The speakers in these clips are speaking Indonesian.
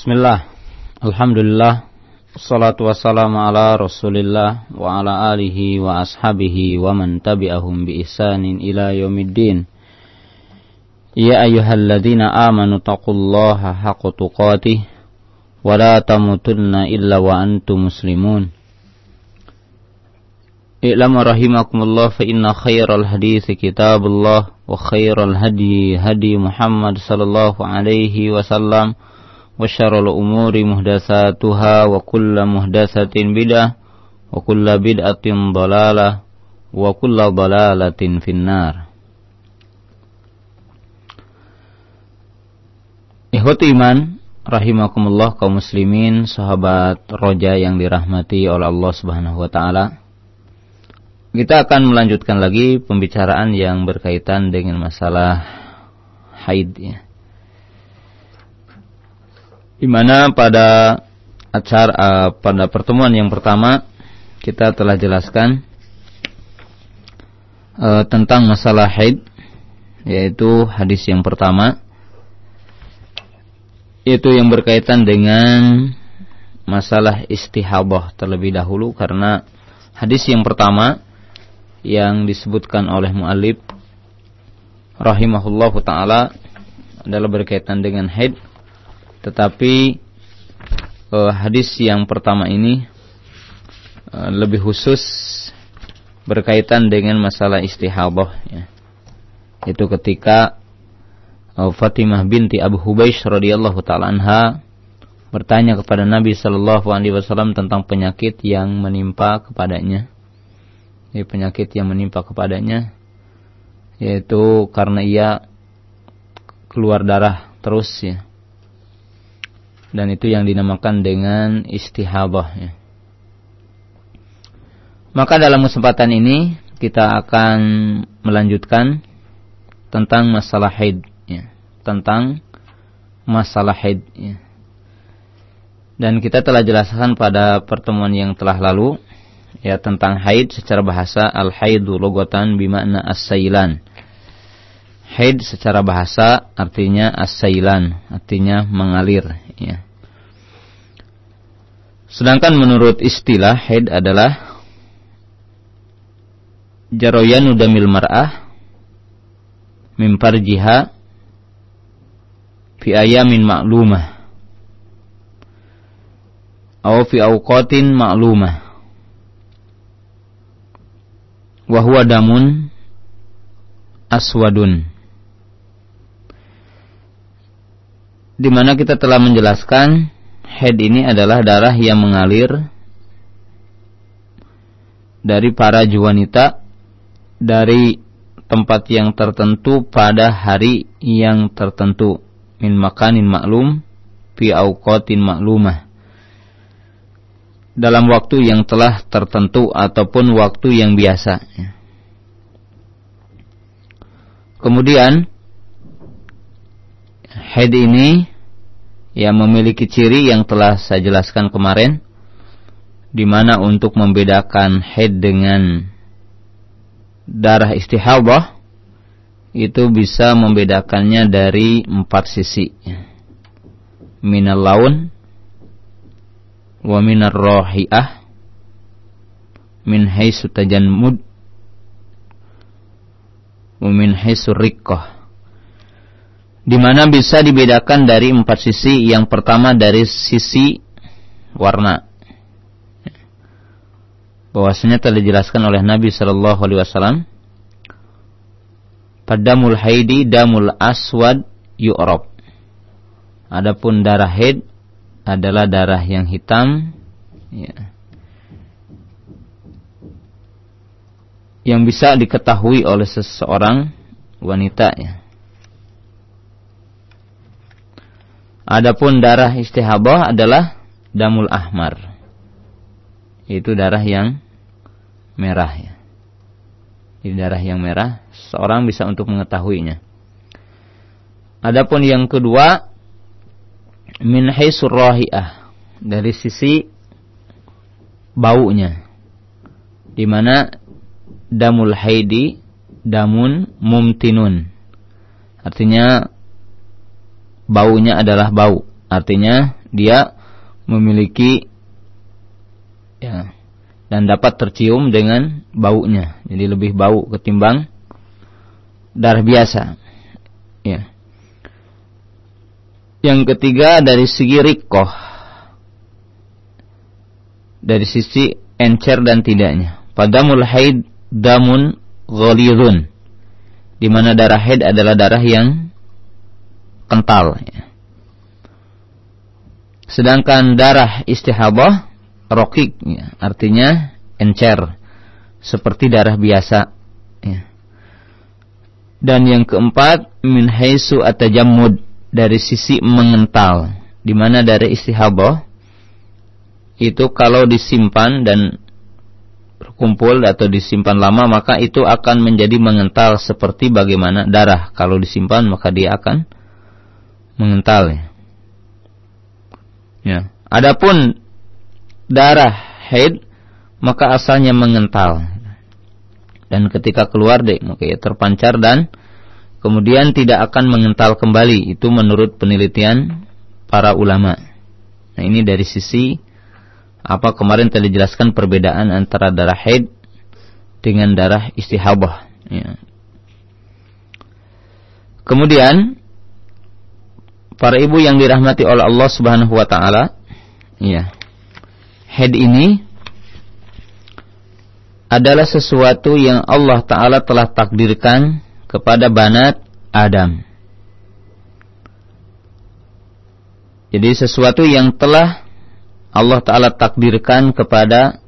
Bismillah. Alhamdulillah. Salatu wassalamu ala rasulillah Wa ala alihi wa ashabihi Wa man tabi'ahum bi ihsanin ila yaumiddin. Ya ayyuhalladzina amanu taqullaha haqqa tuqatih Wa la tamutunna illa wa antum muslimun. I'lamu rahimakumullah fa inna khairal hadis kitabullah wa khairal hadi hadi Muhammad sallallahu alaihi wasallam وشر الأمور محدثاتها وكل محدثة بدعة وكل بدعة ضلالة وكل ضلالة في النار Ikhwati iman, rahimakumullah kaum muslimin, sahabat roja yang dirahmati oleh Allah Subhanahu wa taala. Kita akan melanjutkan lagi pembicaraan yang berkaitan dengan masalah haid ya di mana pada acara uh, pada pertemuan yang pertama kita telah jelaskan uh, tentang masalah haid yaitu hadis yang pertama. Itu yang berkaitan dengan masalah istihabah terlebih dahulu karena hadis yang pertama yang disebutkan oleh muallif rahimahullahu taala adalah berkaitan dengan haid tetapi uh, hadis yang pertama ini uh, lebih khusus berkaitan dengan masalah istihadah ya. Itu ketika uh, Fatimah binti Abu Hubaish radhiyallahu taala anha bertanya kepada Nabi sallallahu alaihi wasallam tentang penyakit yang menimpa kepadanya. Ya, penyakit yang menimpa kepadanya yaitu karena ia keluar darah terus ya dan itu yang dinamakan dengan istihabah ya. Maka dalam kesempatan ini kita akan melanjutkan tentang masalah haid ya. tentang masalah haid ya. Dan kita telah jelaskan pada pertemuan yang telah lalu ya tentang haid secara bahasa al-haidu logotan bimakna as-sailan. Haid secara bahasa artinya as-sailan, artinya mengalir ya. Sedangkan menurut istilah haid adalah jaroyanu damil mar'ah min farjiha fi ayamin ma'lumah atau fi awqatin ma'lumah wa huwa damun aswadun. Di mana kita telah menjelaskan head ini adalah darah yang mengalir dari para wanita dari tempat yang tertentu pada hari yang tertentu. Min makanin maklum fi auqatin maklumah dalam waktu yang telah tertentu ataupun waktu yang biasa. Kemudian head ini yang memiliki ciri yang telah saya jelaskan kemarin di mana untuk membedakan head dengan darah istihabah itu bisa membedakannya dari empat sisi. Minal laun wa minar rohi'ah min haisu tajanmud wa min haisu riqqah di mana bisa dibedakan dari empat sisi. Yang pertama dari sisi warna. Bahwasanya telah dijelaskan oleh Nabi Shallallahu Alaihi Wasallam. Padamul haidi damul aswad yu'rob. Adapun darah haid adalah darah yang hitam. Ya. Yang bisa diketahui oleh seseorang wanita ya. Adapun darah istihabah adalah damul ahmar. Itu darah yang merah ya. Ini darah yang merah, seorang bisa untuk mengetahuinya. Adapun yang kedua min haisur rahi'ah dari sisi baunya. Di mana damul haidi damun mumtinun. Artinya baunya adalah bau. Artinya dia memiliki ya dan dapat tercium dengan baunya. Jadi lebih bau ketimbang darah biasa. Ya. Yang ketiga dari segi rikoh. Dari sisi encer dan tidaknya. Padamul haid damun ghalidun. Di mana darah haid adalah darah yang kental. Sedangkan darah istihabah rokik, ya, artinya encer, seperti darah biasa. Ya. Dan yang keempat, min haisu atajammud, dari sisi mengental, di mana darah istihabah itu kalau disimpan dan berkumpul atau disimpan lama maka itu akan menjadi mengental seperti bagaimana darah kalau disimpan maka dia akan mengental ya. Ya. Adapun darah haid maka asalnya mengental. Dan ketika keluar deh maka ia terpancar dan kemudian tidak akan mengental kembali. Itu menurut penelitian para ulama. Nah, ini dari sisi apa kemarin telah dijelaskan perbedaan antara darah haid dengan darah istihabah. Ya. Kemudian para ibu yang dirahmati oleh Allah Subhanahu wa taala, ya. Head ini adalah sesuatu yang Allah taala telah takdirkan kepada banat Adam. Jadi sesuatu yang telah Allah taala takdirkan kepada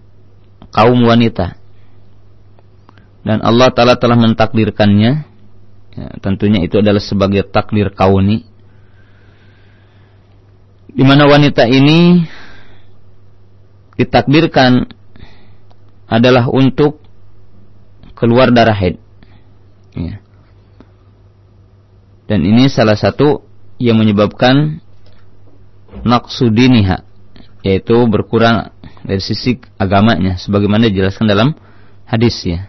kaum wanita. Dan Allah taala telah mentakdirkannya ya, tentunya itu adalah sebagai takdir kauni di mana wanita ini ditakdirkan adalah untuk keluar darah haid. Ya. Dan ini salah satu yang menyebabkan naksudiniha yaitu berkurang dari sisi agamanya sebagaimana dijelaskan dalam hadis ya.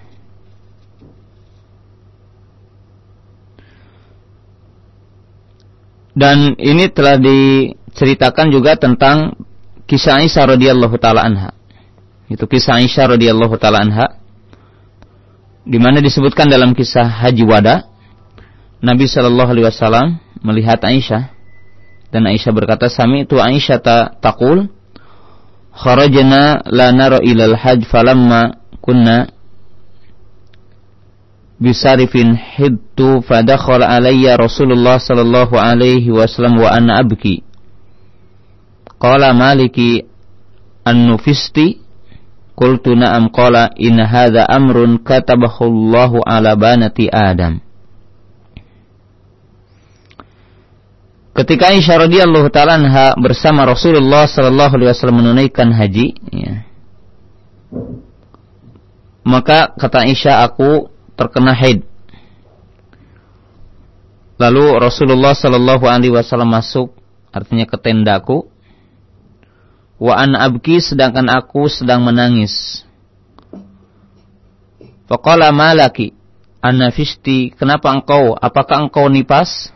Dan ini telah di ceritakan juga tentang kisah Aisyah radhiyallahu taala anha. Itu kisah Aisyah radhiyallahu taala anha di mana disebutkan dalam kisah Haji Wada Nabi Shallallahu alaihi wasallam melihat Aisyah dan Aisyah berkata sami itu Aisyah ta taqul kharajna la nara ilal hajj falamma kunna bisarifin hidtu fadakhala alayya Rasulullah sallallahu alaihi wasallam wa ana abki Qala Maliki An-Nufisti Qultu na'am qala in hadha amrun katabahu Allahu ala banati Adam. Ketika Aisyah radhiyallahu taala bersama Rasulullah sallallahu alaihi wasallam menunaikan haji, ya, maka kata Aisyah aku terkena haid. Lalu Rasulullah sallallahu alaihi wasallam masuk, artinya ke tendaku, Wa an abki sedangkan aku sedang menangis. Faqala malaki anafisti kenapa engkau apakah engkau nipas?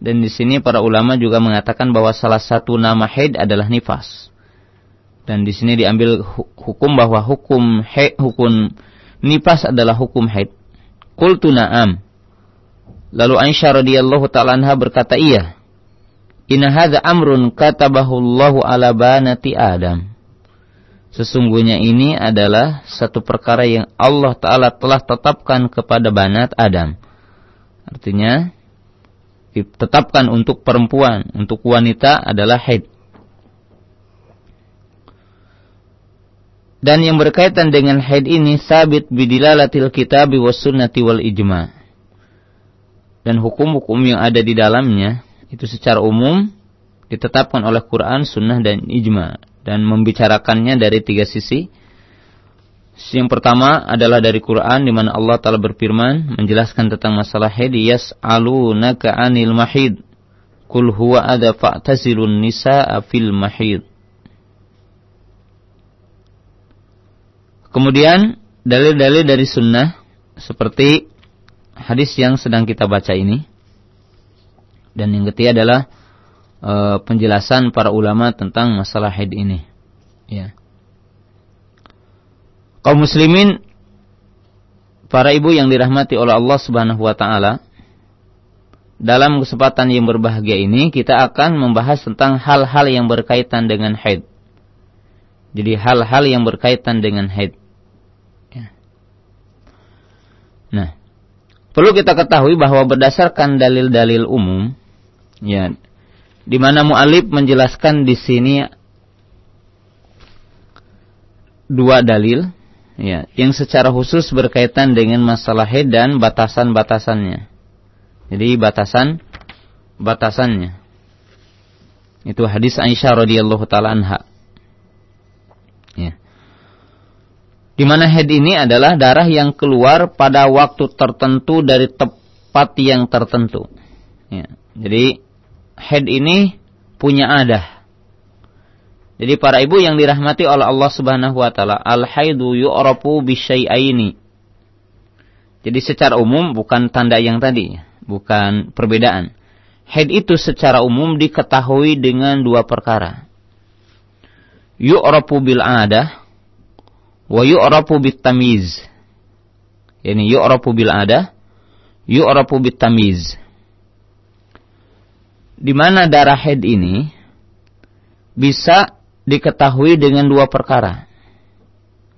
Dan di sini para ulama juga mengatakan bahwa salah satu nama haid adalah nifas. Dan di sini diambil hukum bahwa hukum haid, hukum nifas adalah hukum haid. Qultu na'am. Lalu Aisyah radhiyallahu taala berkata iya. Inna hadza amrun katabahu Allahu ala banati Adam. Sesungguhnya ini adalah satu perkara yang Allah Ta'ala telah tetapkan kepada banat Adam. Artinya, ditetapkan untuk perempuan, untuk wanita adalah haid. Dan yang berkaitan dengan haid ini sabit bidilalatil kitab was sunnati wal ijma. Dan hukum-hukum yang ada di dalamnya itu secara umum ditetapkan oleh Quran, Sunnah dan Ijma dan membicarakannya dari tiga sisi. Yang pertama adalah dari Quran di mana Allah Taala berfirman menjelaskan tentang masalah haid yas'alunaka 'anil mahid kul huwa adza fa'tazilun nisaa fil mahid. Kemudian dalil-dalil dari sunnah seperti hadis yang sedang kita baca ini dan yang ketiga adalah uh, penjelasan para ulama tentang masalah haid ini. Ya. Kaum muslimin para ibu yang dirahmati oleh Allah Subhanahu wa taala, dalam kesempatan yang berbahagia ini kita akan membahas tentang hal-hal yang berkaitan dengan haid. Jadi hal-hal yang berkaitan dengan haid. Ya. Nah, perlu kita ketahui bahwa berdasarkan dalil-dalil umum, ya, di mana mu'alib menjelaskan di sini dua dalil ya yang secara khusus berkaitan dengan masalah haid dan batasan-batasannya. Jadi batasan batasannya. Itu hadis Aisyah radhiyallahu taala anha. Ya. Di mana haid ini adalah darah yang keluar pada waktu tertentu dari tempat yang tertentu. Ya. Jadi haid ini punya adah jadi para ibu yang dirahmati oleh Allah Subhanahu wa taala, al-haidu yu'rafu bisyai'aini. Jadi secara umum bukan tanda yang tadi, bukan perbedaan. Haid itu secara umum diketahui dengan dua perkara. Yu'rafu bil adah wa yu'rafu bit tamiz. Yani yu'rafu bil adah, yu'rafu bit tamiz. Di mana darah haid ini bisa diketahui dengan dua perkara.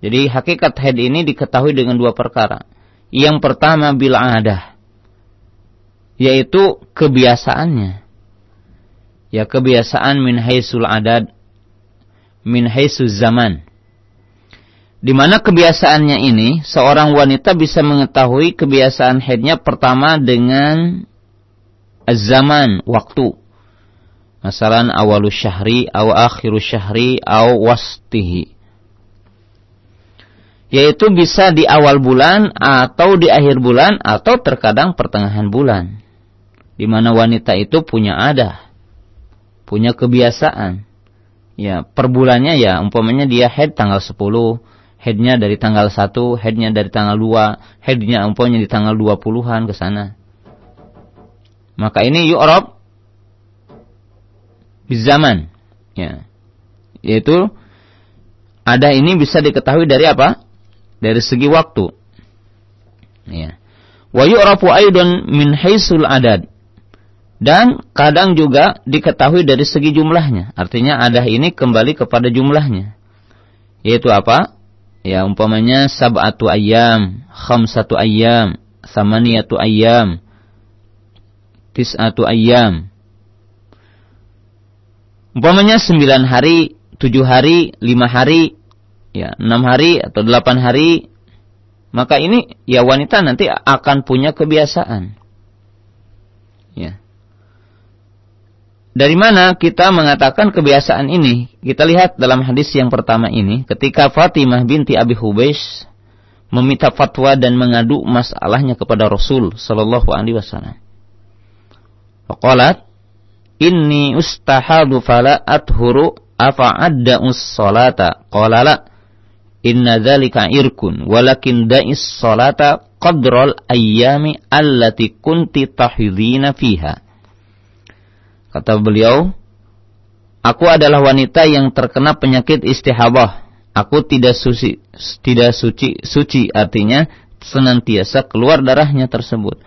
Jadi hakikat haid ini diketahui dengan dua perkara. Yang pertama bila ada, yaitu kebiasaannya. Ya kebiasaan min haisul adad, min haisul zaman. Di mana kebiasaannya ini, seorang wanita bisa mengetahui kebiasaan haidnya pertama dengan zaman, waktu. Masalan awalus syahri aw akhirus syahri aw wastihi. Yaitu bisa di awal bulan atau di akhir bulan atau terkadang pertengahan bulan. Di mana wanita itu punya ada, punya kebiasaan. Ya, per bulannya ya umpamanya dia head tanggal 10, headnya dari tanggal 1, headnya dari tanggal 2, headnya umpamanya di tanggal 20-an ke sana. Maka ini yu'rab bizaman. Ya. Yaitu ada ini bisa diketahui dari apa? Dari segi waktu. Ya. Wa yu'rafu aidan min haisul adad. Dan kadang juga diketahui dari segi jumlahnya. Artinya ada ini kembali kepada jumlahnya. Yaitu apa? Ya umpamanya sab'atu ayyam, khamsatu ayyam, samaniyatu ayyam, tis'atu ayyam. Umpamanya sembilan hari, tujuh hari, lima hari, ya enam hari atau delapan hari, maka ini ya wanita nanti akan punya kebiasaan. Ya. Dari mana kita mengatakan kebiasaan ini? Kita lihat dalam hadis yang pertama ini, ketika Fatimah binti Abi Hubeish meminta fatwa dan mengadu masalahnya kepada Rasul Shallallahu Alaihi Wasallam. Faqalat, inni ustahadu fala athuru afa adda us-salata qala la inna dzalika irkun walakin da'is salata qadral ayyami allati kunti tahidhina fiha. Kata beliau aku adalah wanita yang terkena penyakit istihabah. Aku tidak suci tidak suci suci artinya senantiasa keluar darahnya tersebut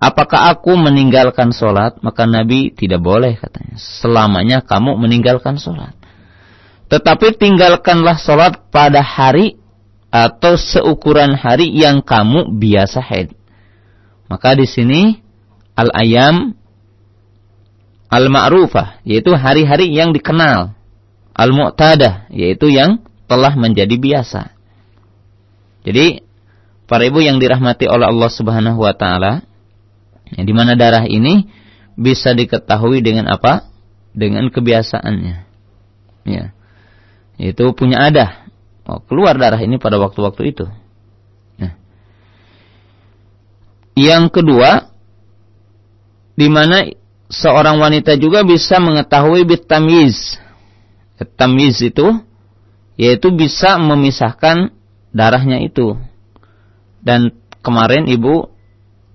Apakah aku meninggalkan sholat? Maka Nabi tidak boleh katanya. Selamanya kamu meninggalkan sholat. Tetapi tinggalkanlah sholat pada hari atau seukuran hari yang kamu biasa haid. Maka di sini al-ayam al-ma'rufah yaitu hari-hari yang dikenal. Al-mu'tadah yaitu yang telah menjadi biasa. Jadi para ibu yang dirahmati oleh Allah Subhanahu wa taala, Ya, di mana darah ini bisa diketahui dengan apa? Dengan kebiasaannya. Ya. Itu punya ada. Oh, keluar darah ini pada waktu-waktu itu. Nah. Yang kedua, di mana seorang wanita juga bisa mengetahui bitamiz. Tamiz itu yaitu bisa memisahkan darahnya itu. Dan kemarin ibu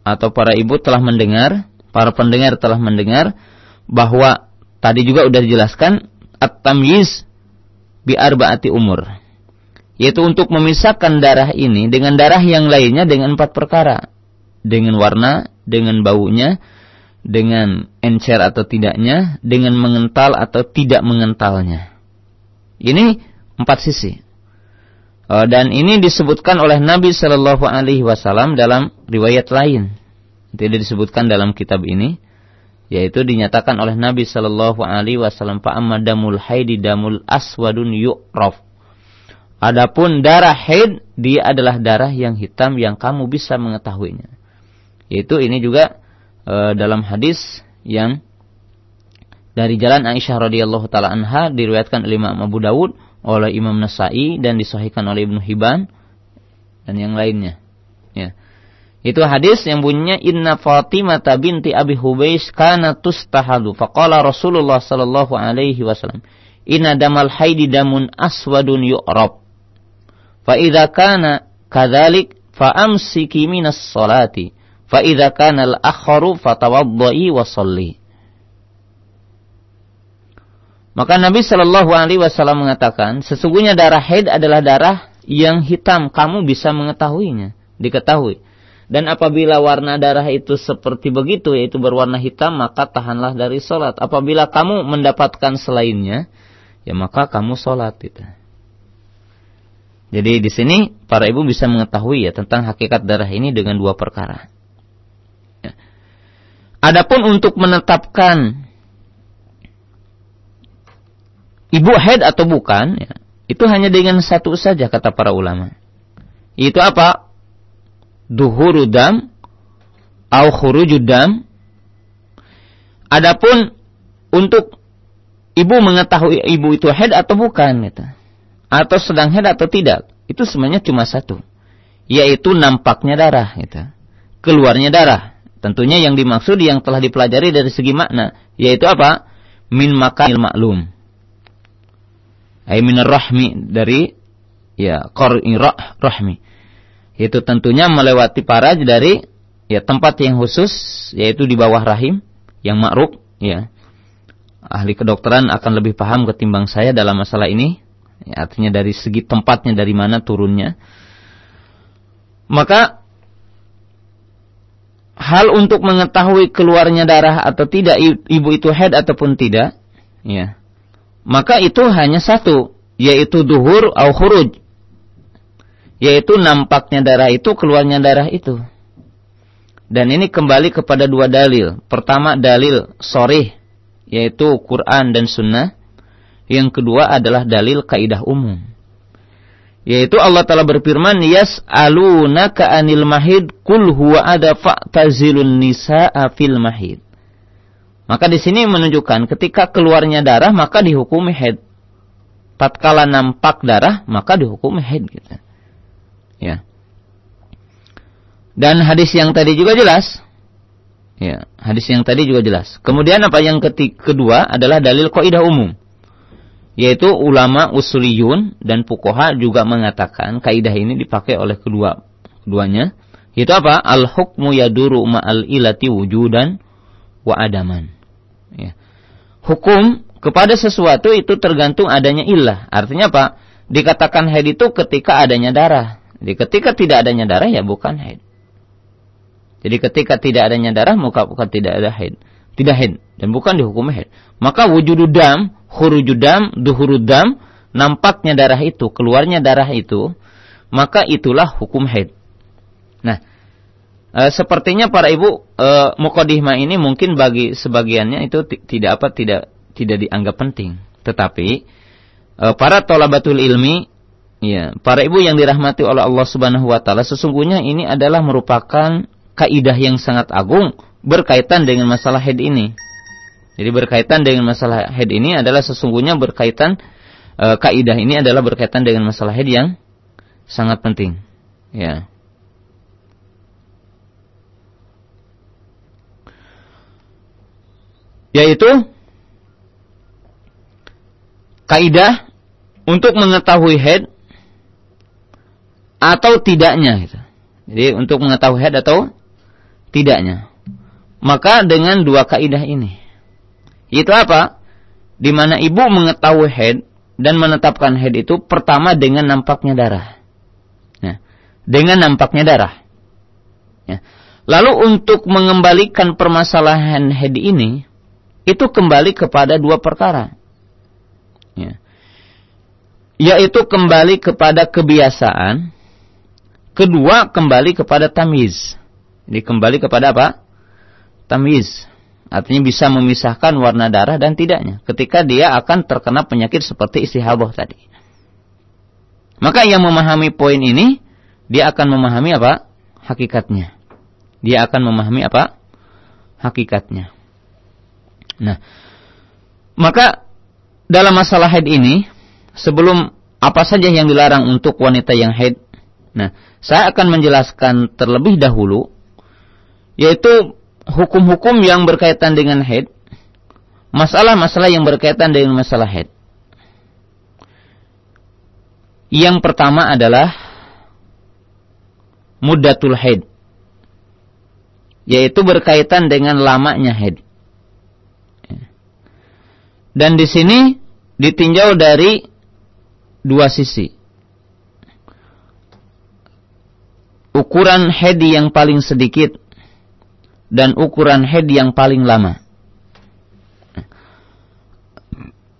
atau para ibu telah mendengar, para pendengar telah mendengar bahwa tadi juga sudah dijelaskan at-tamyiz bi arbaati umur. Yaitu untuk memisahkan darah ini dengan darah yang lainnya dengan empat perkara. Dengan warna, dengan baunya, dengan encer atau tidaknya, dengan mengental atau tidak mengentalnya. Ini empat sisi. Eh, dan ini disebutkan oleh Nabi Shallallahu Alaihi Wasallam dalam riwayat lain. Tidak disebutkan dalam kitab ini yaitu dinyatakan oleh Nabi Shallallahu Alaihi Wasallam fa damul haidi damul aswadun yu'raf. Adapun darah haid dia adalah darah yang hitam yang kamu bisa mengetahuinya. Yaitu ini juga e, dalam hadis yang dari jalan Aisyah radhiyallahu taala anha diriwayatkan oleh Imam Abu Dawud, oleh Imam Nasai dan disahihkan oleh Ibnu Hibban dan yang lainnya. Ya. Itu hadis yang bunyinya Inna Fatimah binti Abi Hubais kana tustahadu. Faqala Rasulullah sallallahu alaihi wasallam, Inna damal haidi damun aswadun yu'rab. Fa idza kana kadzalik fa amsiki minas salati. Fa idza kana al-akharu fatawaddai wa salli. Maka Nabi Shallallahu Alaihi Wasallam mengatakan, sesungguhnya darah haid adalah darah yang hitam. Kamu bisa mengetahuinya, diketahui. Dan apabila warna darah itu seperti begitu, yaitu berwarna hitam, maka tahanlah dari sholat. Apabila kamu mendapatkan selainnya, ya maka kamu sholat. Gitu. Jadi di sini para ibu bisa mengetahui ya tentang hakikat darah ini dengan dua perkara. Ya. Adapun untuk menetapkan ibu haid atau bukan, ya, itu hanya dengan satu saja kata para ulama. Itu apa? duhuru dam au khurujud dam. Adapun untuk ibu mengetahui ibu itu head atau bukan gitu. Atau sedang head atau tidak, itu sebenarnya cuma satu, yaitu nampaknya darah gitu. Keluarnya darah. Tentunya yang dimaksud yang telah dipelajari dari segi makna, yaitu apa? Min makanil maklum. Ay min rahmi dari ya qar'i rahmi. Itu tentunya melewati paraj dari ya tempat yang khusus yaitu di bawah rahim yang makruf ya. Ahli kedokteran akan lebih paham ketimbang saya dalam masalah ini. Ya, artinya dari segi tempatnya dari mana turunnya. Maka hal untuk mengetahui keluarnya darah atau tidak ibu itu head ataupun tidak ya maka itu hanya satu yaitu duhur au khuruj yaitu nampaknya darah itu, keluarnya darah itu. Dan ini kembali kepada dua dalil. Pertama dalil sorih, yaitu Quran dan Sunnah. Yang kedua adalah dalil kaidah umum. Yaitu Allah Ta'ala berfirman, Yas'alunaka anil mahid, kul huwa ada fa'tazilun nisa'a fil mahid. Maka di sini menunjukkan ketika keluarnya darah maka dihukumi haid. Tatkala nampak darah maka dihukumi haid gitu. Ya. Dan hadis yang tadi juga jelas. Ya, hadis yang tadi juga jelas. Kemudian apa yang ketik kedua adalah dalil kaidah umum. Yaitu ulama usuliyun dan pukoha juga mengatakan kaidah ini dipakai oleh kedua keduanya. Itu apa? Al hukmu yaduru ma'al ilati wujudan wa adaman. Ya. Hukum kepada sesuatu itu tergantung adanya ilah. Artinya apa? Dikatakan haid itu ketika adanya darah. Jadi ketika tidak adanya darah ya bukan haid. Jadi ketika tidak adanya darah maka bukan tidak ada haid. Tidak haid dan bukan dihukum haid. Maka wujududam, hurujudam, duhurudam, nampaknya darah itu, keluarnya darah itu, maka itulah hukum haid. E, sepertinya para ibu e, mukodihma ini mungkin bagi sebagiannya itu tidak apa tidak tidak dianggap penting. Tetapi e, para tolabatul ilmi Ya, para ibu yang dirahmati oleh Allah Subhanahu wa taala, sesungguhnya ini adalah merupakan kaidah yang sangat agung berkaitan dengan masalah head ini. Jadi berkaitan dengan masalah head ini adalah sesungguhnya berkaitan e, kaidah ini adalah berkaitan dengan masalah head yang sangat penting. Ya. Yaitu kaidah untuk mengetahui head atau tidaknya gitu. Jadi untuk mengetahui haid atau tidaknya. Maka dengan dua kaidah ini. Itu apa? di mana ibu mengetahui head dan menetapkan head itu pertama dengan nampaknya darah. Ya, dengan nampaknya darah. Ya. Lalu untuk mengembalikan permasalahan head ini, itu kembali kepada dua perkara. Ya. Yaitu kembali kepada kebiasaan. Kedua, kembali kepada tamiz. Jadi kembali kepada apa? Tamiz. Artinya bisa memisahkan warna darah dan tidaknya. Ketika dia akan terkena penyakit seperti istihadah tadi. Maka yang memahami poin ini, dia akan memahami apa? Hakikatnya. Dia akan memahami apa? Hakikatnya. Nah, maka dalam masalah haid ini, sebelum apa saja yang dilarang untuk wanita yang haid, nah, saya akan menjelaskan terlebih dahulu, yaitu hukum-hukum yang berkaitan dengan haid, masalah-masalah yang berkaitan dengan masalah haid. Yang pertama adalah muddatul haid. Yaitu berkaitan dengan lamanya haid. Dan di sini ditinjau dari dua sisi. Ukuran haid yang paling sedikit dan ukuran head yang paling lama.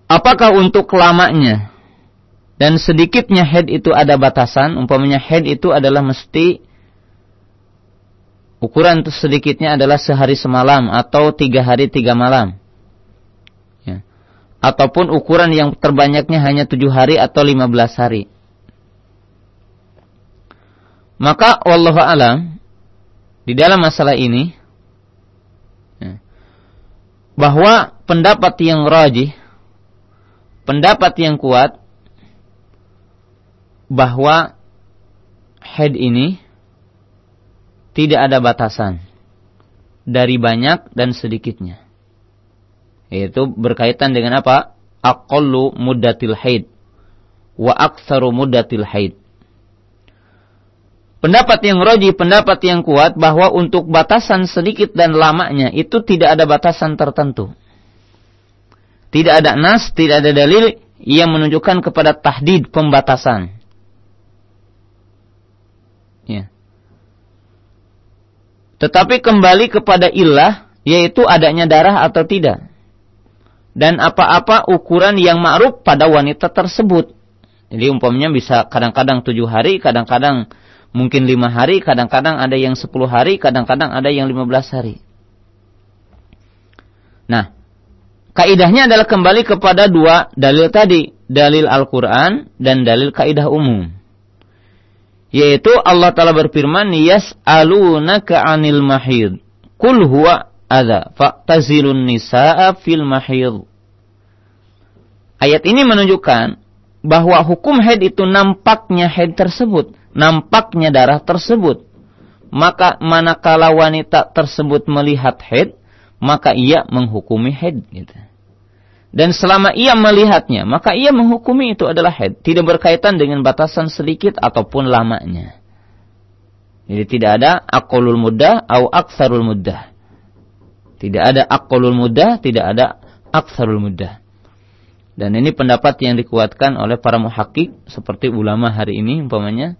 Apakah untuk lamanya dan sedikitnya head itu ada batasan? Umpamanya head itu adalah mesti ukuran sedikitnya adalah sehari semalam atau tiga hari tiga malam. Ya. Ataupun ukuran yang terbanyaknya hanya tujuh hari atau lima belas hari. Maka Allah alam di dalam masalah ini bahwa pendapat yang rajih, pendapat yang kuat bahwa head ini tidak ada batasan dari banyak dan sedikitnya. Yaitu berkaitan dengan apa? Aqallu muddatil haid wa aktsaru muddatil haid. Pendapat yang roji, pendapat yang kuat bahwa untuk batasan sedikit dan lamanya itu tidak ada batasan tertentu. Tidak ada nas, tidak ada dalil yang menunjukkan kepada tahdid pembatasan. Ya. Tetapi kembali kepada ilah, yaitu adanya darah atau tidak. Dan apa-apa ukuran yang ma'ruf pada wanita tersebut. Jadi umpamanya bisa kadang-kadang tujuh hari, kadang-kadang mungkin lima hari, kadang-kadang ada yang sepuluh hari, kadang-kadang ada yang lima belas hari. Nah, kaidahnya adalah kembali kepada dua dalil tadi, dalil Al-Quran dan dalil kaidah umum. Yaitu Allah Ta'ala berfirman, Yas'alunaka anil mahid. Kul huwa adha, fa'tazilun nisa'a fil mahid. Ayat ini menunjukkan bahwa hukum haid itu nampaknya haid tersebut nampaknya darah tersebut. Maka manakala wanita tersebut melihat head, maka ia menghukumi head. Gitu. Dan selama ia melihatnya, maka ia menghukumi itu adalah head. Tidak berkaitan dengan batasan sedikit ataupun lamanya. Jadi tidak ada akolul mudah atau aksarul mudah. Tidak ada akolul mudah, tidak ada aksarul mudah. Dan ini pendapat yang dikuatkan oleh para muhakik seperti ulama hari ini umpamanya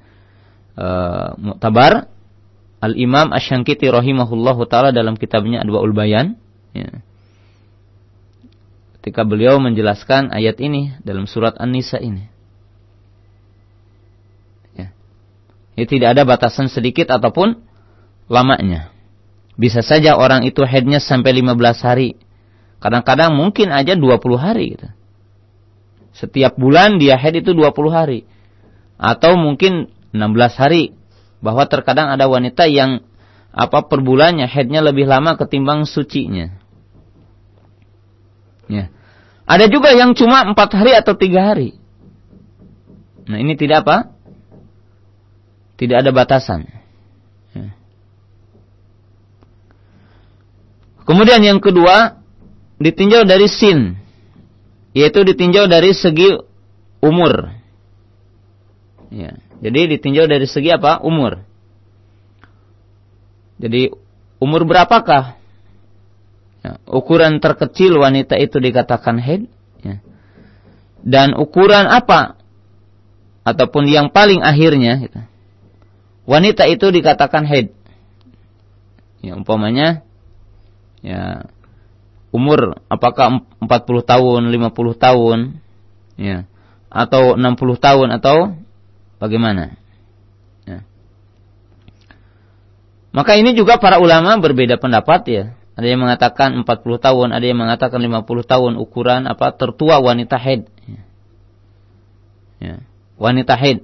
uh, Mu'tabar Al-Imam Asy-Syankiti rahimahullahu taala dalam kitabnya Adwaul Bayan ya. Ketika beliau menjelaskan ayat ini dalam surat An-Nisa ini. Ya. ya. tidak ada batasan sedikit ataupun lamanya. Bisa saja orang itu headnya sampai 15 hari. Kadang-kadang mungkin aja 20 hari gitu. Setiap bulan dia head itu 20 hari. Atau mungkin 16 hari. Bahwa terkadang ada wanita yang apa per bulannya headnya lebih lama ketimbang sucinya. Ya. Ada juga yang cuma empat hari atau tiga hari. Nah ini tidak apa? Tidak ada batasan. Ya. Kemudian yang kedua ditinjau dari sin, yaitu ditinjau dari segi umur. Ya. Jadi ditinjau dari segi apa? Umur. Jadi umur berapakah? Ya, ukuran terkecil wanita itu dikatakan head. Ya. Dan ukuran apa ataupun yang paling akhirnya gitu. Wanita itu dikatakan haid. Ya, umpamanya ya umur apakah 40 tahun, 50 tahun, ya, atau 60 tahun atau bagaimana? Ya. Maka ini juga para ulama berbeda pendapat ya. Ada yang mengatakan 40 tahun, ada yang mengatakan 50 tahun ukuran apa tertua wanita haid. Ya. ya. Wanita haid.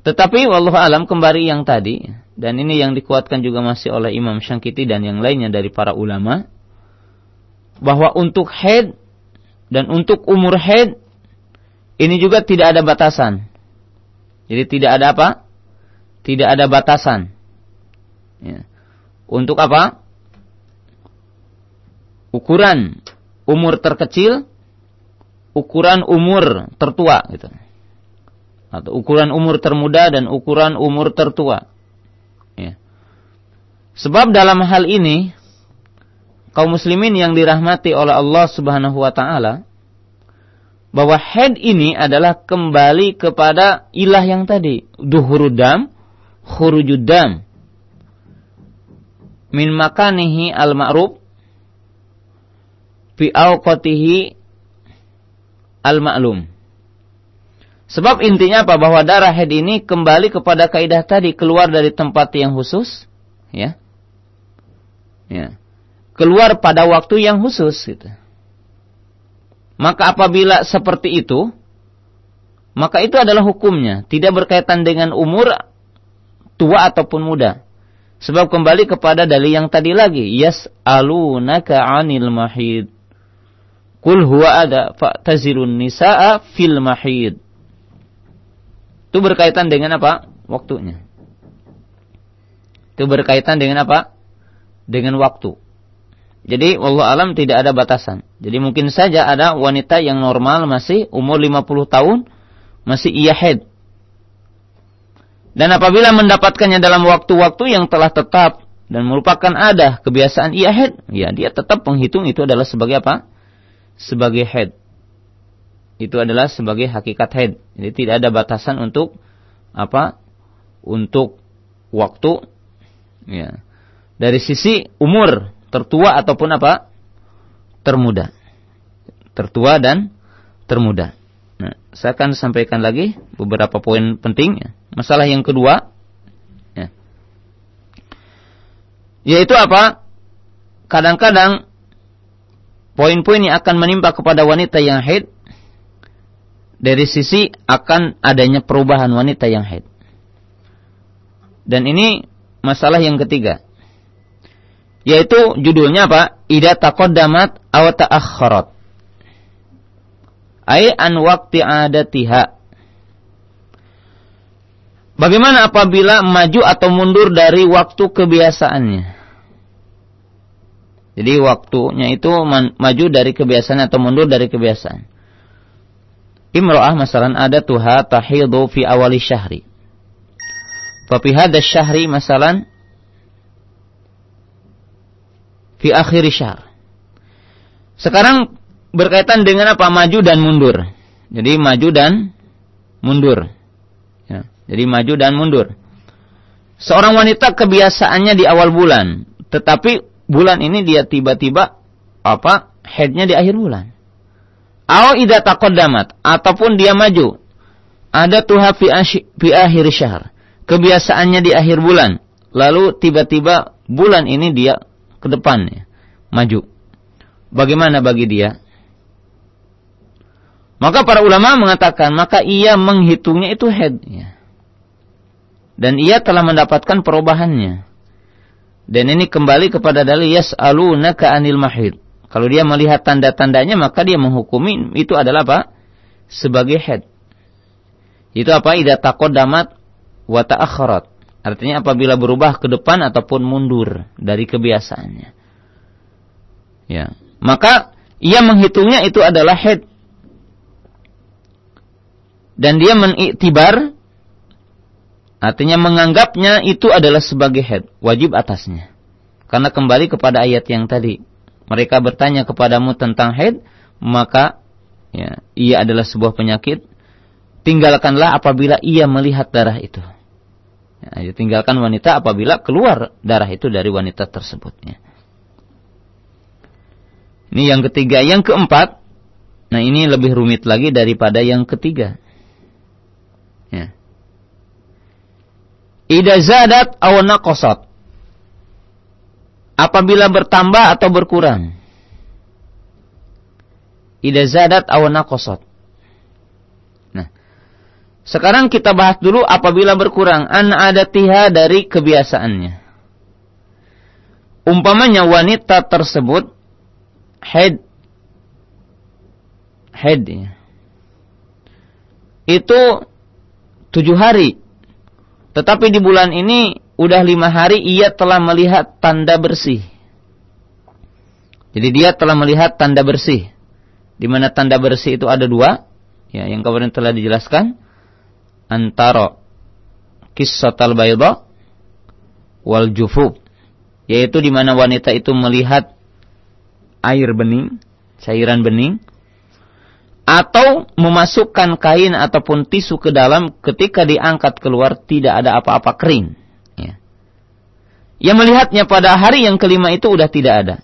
Tetapi wallahu alam kembali yang tadi dan ini yang dikuatkan juga masih oleh Imam Syangkiti dan yang lainnya dari para ulama bahwa untuk haid dan untuk umur haid ini juga tidak ada batasan. Jadi tidak ada apa? Tidak ada batasan. Ya. Untuk apa? ukuran umur terkecil, ukuran umur tertua gitu. Atau ukuran umur termuda dan ukuran umur tertua. Ya. Sebab dalam hal ini kaum muslimin yang dirahmati oleh Allah Subhanahu wa taala bahwa head ini adalah kembali kepada ilah yang tadi, duhurudam, khurujudam. Min makanihi al-ma'ruf fi awqatihi al-ma'lum. Sebab intinya apa? Bahwa darah haid ini kembali kepada kaidah tadi keluar dari tempat yang khusus, ya. Ya. Keluar pada waktu yang khusus gitu. Maka apabila seperti itu, maka itu adalah hukumnya, tidak berkaitan dengan umur tua ataupun muda. Sebab kembali kepada dalil yang tadi lagi, yas'alunaka 'anil mahid. Kul huwa ada fa'tazilun nisa'a fil mahid. Itu berkaitan dengan apa? Waktunya. Itu berkaitan dengan apa? Dengan waktu. Jadi Allah alam tidak ada batasan. Jadi mungkin saja ada wanita yang normal masih umur 50 tahun masih iya head. Dan apabila mendapatkannya dalam waktu-waktu yang telah tetap dan merupakan ada kebiasaan iya head, ya dia tetap menghitung itu adalah sebagai apa? sebagai head. Itu adalah sebagai hakikat head. Jadi tidak ada batasan untuk apa? Untuk waktu ya. Dari sisi umur tertua ataupun apa? termuda. Tertua dan termuda. Nah, saya akan sampaikan lagi beberapa poin penting. Masalah yang kedua, ya. yaitu apa? Kadang-kadang poin-poin yang akan menimpa kepada wanita yang haid dari sisi akan adanya perubahan wanita yang haid. Dan ini masalah yang ketiga. Yaitu judulnya apa? Ida taqaddamat aw ta'akhkharat. Ai an waqti adatiha. Bagaimana apabila maju atau mundur dari waktu kebiasaannya? Jadi waktunya itu maju dari kebiasaan atau mundur dari kebiasaan. Imro'ah masalan ada tuha tahidu fi awali syahri. Fafi hadha syahri masalan fi akhir syahr. Sekarang berkaitan dengan apa? Maju dan mundur. Jadi maju dan mundur. Ya, jadi maju dan mundur. Seorang wanita kebiasaannya di awal bulan, tetapi bulan ini dia tiba-tiba apa headnya di akhir bulan. Aw ida taqaddamat ataupun dia maju. Ada tuha fi, fi akhir syahr. Kebiasaannya di akhir bulan. Lalu tiba-tiba bulan ini dia ke depannya maju. Bagaimana bagi dia? Maka para ulama mengatakan maka ia menghitungnya itu head ya. Dan ia telah mendapatkan perubahannya. Dan ini kembali kepada dalil yas'alunaka anil mahid. Kalau dia melihat tanda-tandanya maka dia menghukumi itu adalah apa? Sebagai head. Itu apa? Idza taqaddamat wa ta'akhkharat. Artinya apabila berubah ke depan ataupun mundur dari kebiasaannya. Ya. Maka ia menghitungnya itu adalah head. Dan dia meniktibar Artinya menganggapnya itu adalah sebagai head, wajib atasnya. Karena kembali kepada ayat yang tadi. Mereka bertanya kepadamu tentang head, maka ya, ia adalah sebuah penyakit, tinggalkanlah apabila ia melihat darah itu. Ya, tinggalkan wanita apabila keluar darah itu dari wanita tersebut. Ya. Ini yang ketiga. Yang keempat, nah ini lebih rumit lagi daripada yang ketiga. Ya. Ida zadat aw naqasat. Apabila bertambah atau berkurang. Ida zadat aw naqasat. Sekarang kita bahas dulu apabila berkurang an adatiha dari kebiasaannya. Umpamanya wanita tersebut head head ya. Itu tujuh hari. Tetapi di bulan ini udah lima hari ia telah melihat tanda bersih. Jadi dia telah melihat tanda bersih. Di mana tanda bersih itu ada dua. Ya, yang kemarin telah dijelaskan antara kissatal bayda wal jufub yaitu di mana wanita itu melihat air bening, cairan bening atau memasukkan kain ataupun tisu ke dalam ketika diangkat keluar tidak ada apa-apa kering. Ya. Yang melihatnya pada hari yang kelima itu sudah tidak ada.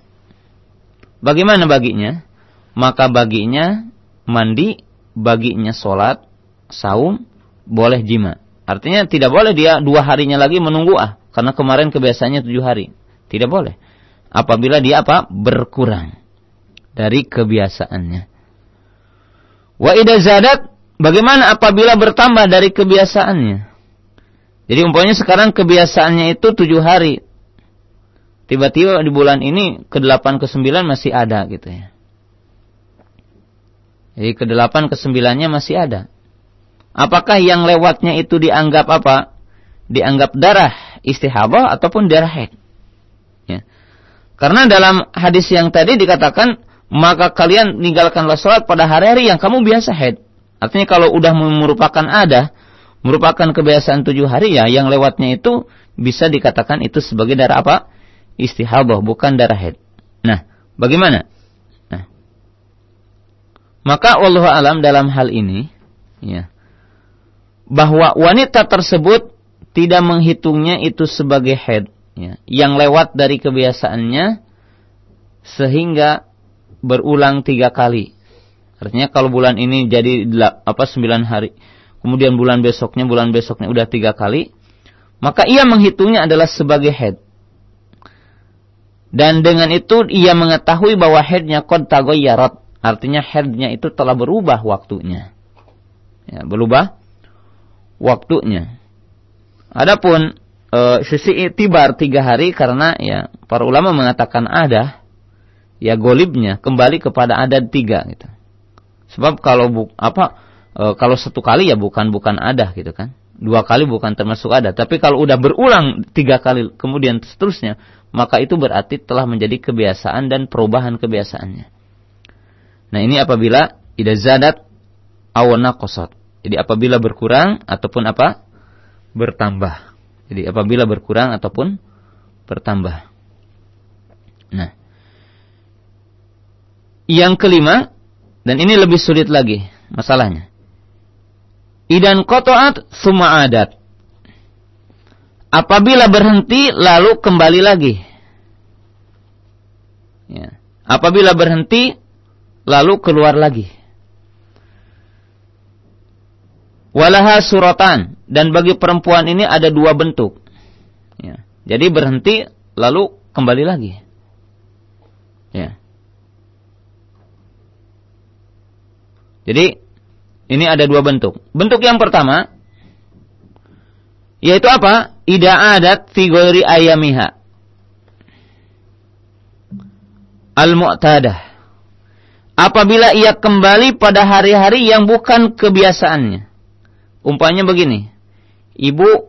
Bagaimana baginya? Maka baginya mandi, baginya sholat, saum, boleh jima. Artinya tidak boleh dia dua harinya lagi menunggu ah. Karena kemarin kebiasaannya tujuh hari. Tidak boleh. Apabila dia apa? Berkurang. Dari kebiasaannya. Wa ida zadat. Bagaimana apabila bertambah dari kebiasaannya? Jadi umpamanya sekarang kebiasaannya itu tujuh hari. Tiba-tiba di bulan ini ke delapan ke sembilan masih ada gitu ya. Jadi ke delapan ke sembilannya masih ada. Apakah yang lewatnya itu dianggap apa? Dianggap darah istihabah ataupun darah haid. Ya. Karena dalam hadis yang tadi dikatakan, maka kalian tinggalkanlah sholat pada hari-hari yang kamu biasa haid. Artinya kalau udah merupakan ada, merupakan kebiasaan tujuh hari ya, yang lewatnya itu bisa dikatakan itu sebagai darah apa? Istihabah, bukan darah haid. Nah, bagaimana? Nah, maka Allah alam dalam hal ini, ya, bahwa wanita tersebut tidak menghitungnya itu sebagai head ya, yang lewat dari kebiasaannya sehingga berulang tiga kali. Artinya kalau bulan ini jadi apa sembilan hari, kemudian bulan besoknya bulan besoknya udah tiga kali, maka ia menghitungnya adalah sebagai head. Dan dengan itu ia mengetahui bahwa headnya kod tagoyarat, artinya headnya itu telah berubah waktunya. Ya, berubah waktunya. Adapun e, sisi itibar tiga hari karena ya para ulama mengatakan ada ya golibnya kembali kepada adat tiga gitu. Sebab kalau bu, apa e, kalau satu kali ya bukan bukan ada gitu kan. Dua kali bukan termasuk ada. Tapi kalau udah berulang tiga kali kemudian seterusnya maka itu berarti telah menjadi kebiasaan dan perubahan kebiasaannya. Nah ini apabila ida zadat awana kosot. Jadi apabila berkurang ataupun apa? Bertambah. Jadi apabila berkurang ataupun bertambah. Nah. Yang kelima, dan ini lebih sulit lagi masalahnya. Idan kotoat summa adat. Apabila berhenti lalu kembali lagi. Ya. Apabila berhenti lalu keluar lagi. Walaha suratan dan bagi perempuan ini ada dua bentuk. Ya. Jadi berhenti lalu kembali lagi. Ya. Jadi ini ada dua bentuk. Bentuk yang pertama yaitu apa? Ida adat figuri ayamiha. Al-mu'tadah. Apabila ia kembali pada hari-hari yang bukan kebiasaannya. Umpamanya begini, ibu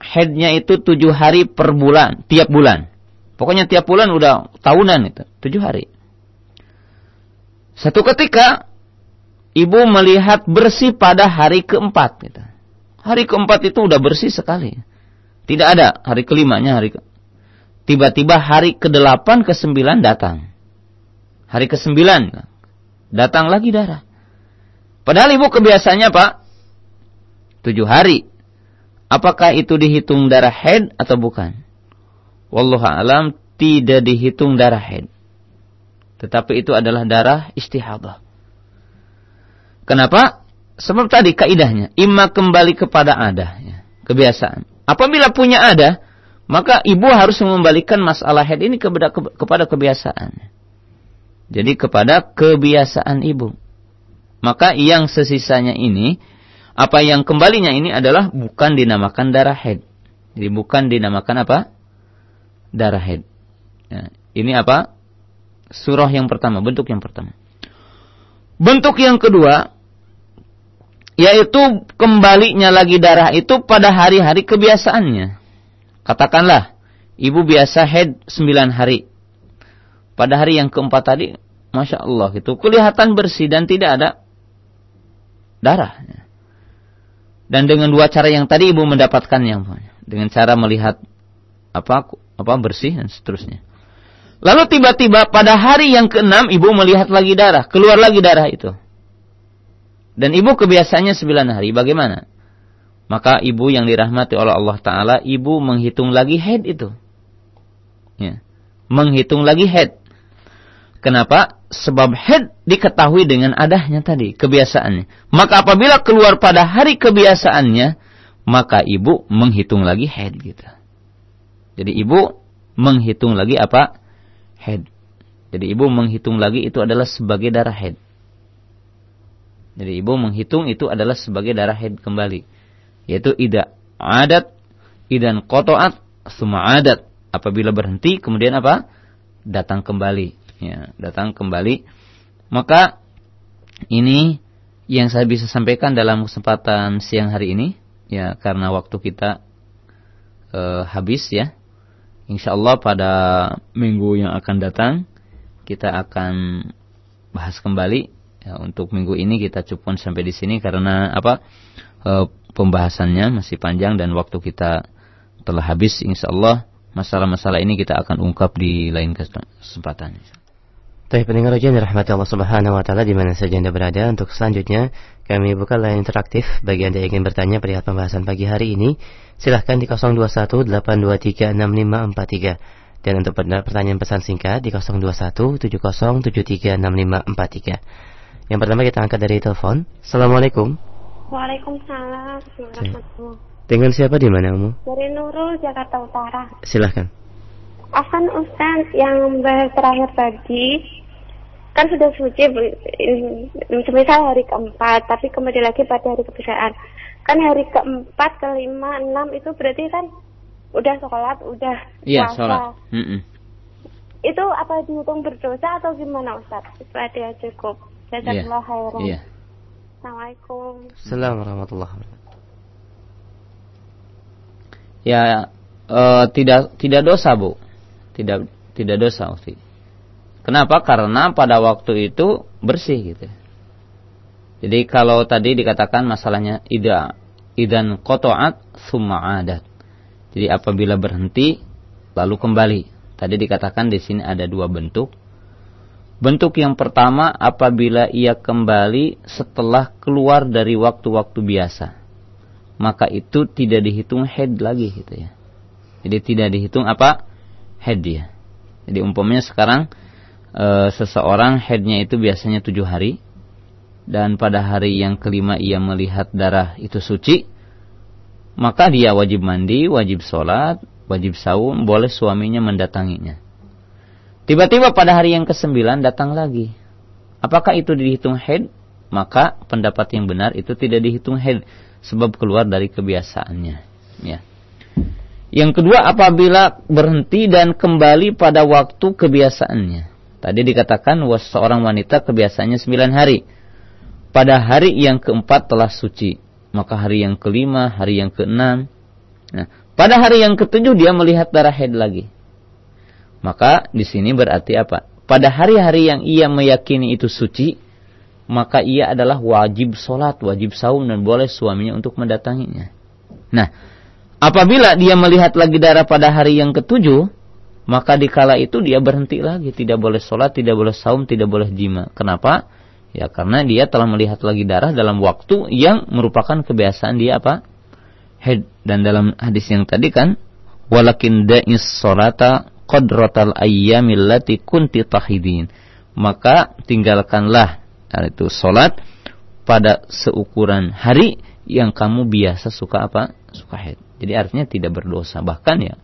headnya itu tujuh hari per bulan, tiap bulan. Pokoknya tiap bulan udah tahunan itu, tujuh hari. Satu ketika ibu melihat bersih pada hari keempat. Gitu. Hari keempat itu udah bersih sekali. Tidak ada hari kelimanya hari ke tiba-tiba hari ke delapan ke sembilan datang. Hari ke sembilan datang lagi darah. Padahal ibu kebiasaannya Pak, tujuh hari. Apakah itu dihitung darah head atau bukan? Wallahu alam tidak dihitung darah head. Tetapi itu adalah darah istihadah. Kenapa? Sebab tadi kaidahnya, imma kembali kepada ada, ya, kebiasaan. Apabila punya ada, maka ibu harus mengembalikan masalah head ini kepada kepada kebiasaan. Jadi kepada kebiasaan ibu. Maka yang sesisanya ini, apa yang kembalinya ini adalah bukan dinamakan darah head. Jadi bukan dinamakan apa? Darah head. Ya, ini apa? Surah yang pertama, bentuk yang pertama. Bentuk yang kedua, yaitu kembalinya lagi darah itu pada hari-hari kebiasaannya. Katakanlah, ibu biasa head 9 hari. Pada hari yang keempat tadi, Masya Allah, itu kelihatan bersih dan tidak ada darah. Dan dengan dua cara yang tadi ibu mendapatkannya. Dengan cara melihat apa apa bersih dan seterusnya. Lalu tiba-tiba pada hari yang keenam ibu melihat lagi darah, keluar lagi darah itu. Dan ibu kebiasaannya sembilan hari, bagaimana? Maka ibu yang dirahmati oleh Allah Ta'ala, ibu menghitung lagi head itu. Ya. Menghitung lagi head. Kenapa? Sebab head diketahui dengan adanya tadi, kebiasaannya. Maka apabila keluar pada hari kebiasaannya, maka ibu menghitung lagi head gitu. Jadi ibu menghitung lagi apa? Head. Jadi ibu menghitung lagi itu adalah sebagai darah head. Jadi ibu menghitung itu adalah sebagai darah head kembali. Yaitu ida adat, idan kotoat, semua adat. Apabila berhenti, kemudian apa? Datang kembali ya, datang kembali. Maka ini yang saya bisa sampaikan dalam kesempatan siang hari ini ya karena waktu kita uh, habis ya. Insya Allah pada minggu yang akan datang kita akan bahas kembali ya, untuk minggu ini kita cukupkan sampai di sini karena apa uh, pembahasannya masih panjang dan waktu kita telah habis insya Allah masalah-masalah ini kita akan ungkap di lain kesempatan. Baik pendengar ujian rahmat Allah subhanahu wa ta'ala di mana saja anda berada. Untuk selanjutnya kami buka line interaktif. Bagi anda yang ingin bertanya perihal pembahasan pagi hari ini Silahkan di 0218236543 Dan untuk pertanyaan pesan singkat di 0217073653 Yang pertama kita angkat dari telepon. Assalamualaikum Waalaikumsalam. Dengan siapa di mana kamu? Dari Nurul, Jakarta Utara. Silahkan. Afan Ustaz yang terakhir tadi kan sudah suci semisal hari keempat tapi kembali lagi pada hari kebiasaan. Kan hari keempat kelima enam itu berarti kan udah sholat udah iya sholat. Mm -mm. itu apa dihitung berdosa atau gimana Ustaz? Itu ada cukup. Jazakallah yeah. khairan. Yeah. Assalamualaikum Assalamualaikum warahmatullahi ya uh, tidak tidak dosa bu tidak tidak dosa Ustaz Kenapa? Karena pada waktu itu bersih gitu. Jadi kalau tadi dikatakan masalahnya ida idan kotoat summa adat. Jadi apabila berhenti lalu kembali. Tadi dikatakan di sini ada dua bentuk. Bentuk yang pertama apabila ia kembali setelah keluar dari waktu-waktu biasa. Maka itu tidak dihitung head lagi gitu ya. Jadi tidak dihitung apa? Head dia. Jadi umpamanya sekarang e, seseorang headnya itu biasanya tujuh hari dan pada hari yang kelima ia melihat darah itu suci maka dia wajib mandi, wajib sholat, wajib saum, boleh suaminya mendatanginya. Tiba-tiba pada hari yang kesembilan datang lagi. Apakah itu dihitung head? Maka pendapat yang benar itu tidak dihitung head sebab keluar dari kebiasaannya. Ya. Yang kedua apabila berhenti dan kembali pada waktu kebiasaannya. Tadi dikatakan seorang wanita kebiasaannya sembilan hari. Pada hari yang keempat telah suci. Maka hari yang kelima, hari yang keenam. Nah, pada hari yang ketujuh dia melihat darah haid lagi. Maka di sini berarti apa? Pada hari-hari yang ia meyakini itu suci, maka ia adalah wajib sholat, wajib saum dan boleh suaminya untuk mendatanginya. Nah, apabila dia melihat lagi darah pada hari yang ketujuh, maka dikala itu dia berhenti lagi, tidak boleh sholat, tidak boleh saum, tidak boleh jima. Kenapa? Ya, karena dia telah melihat lagi darah dalam waktu yang merupakan kebiasaan dia apa? Head. Dan dalam hadis yang tadi kan, walakin da'is salata qadratal ayyamil lati kunti tahidin. Maka tinggalkanlah itu salat pada seukuran hari yang kamu biasa suka apa? Suka head. Jadi artinya tidak berdosa. Bahkan ya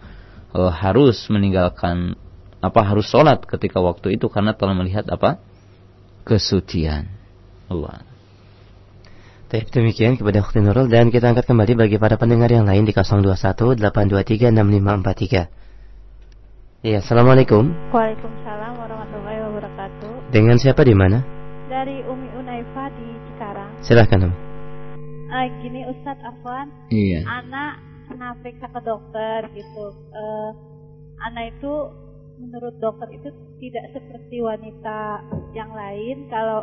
e, harus meninggalkan apa harus sholat ketika waktu itu karena telah melihat apa? kesucian. Allah. Baik, demikian kepada Khti Nurul dan kita angkat kembali bagi para pendengar yang lain di 021 823 6543. Iya, Assalamualaikum. Waalaikumsalam warahmatullahi wabarakatuh. Dengan siapa di mana? Dari Umi Unaifa di Cikarang. Silahkan, Umi. Uh, gini Ustadz Afwan. Iya. Anak pernah periksa ke dokter gitu. Uh, anak itu menurut dokter itu tidak seperti wanita yang lain kalau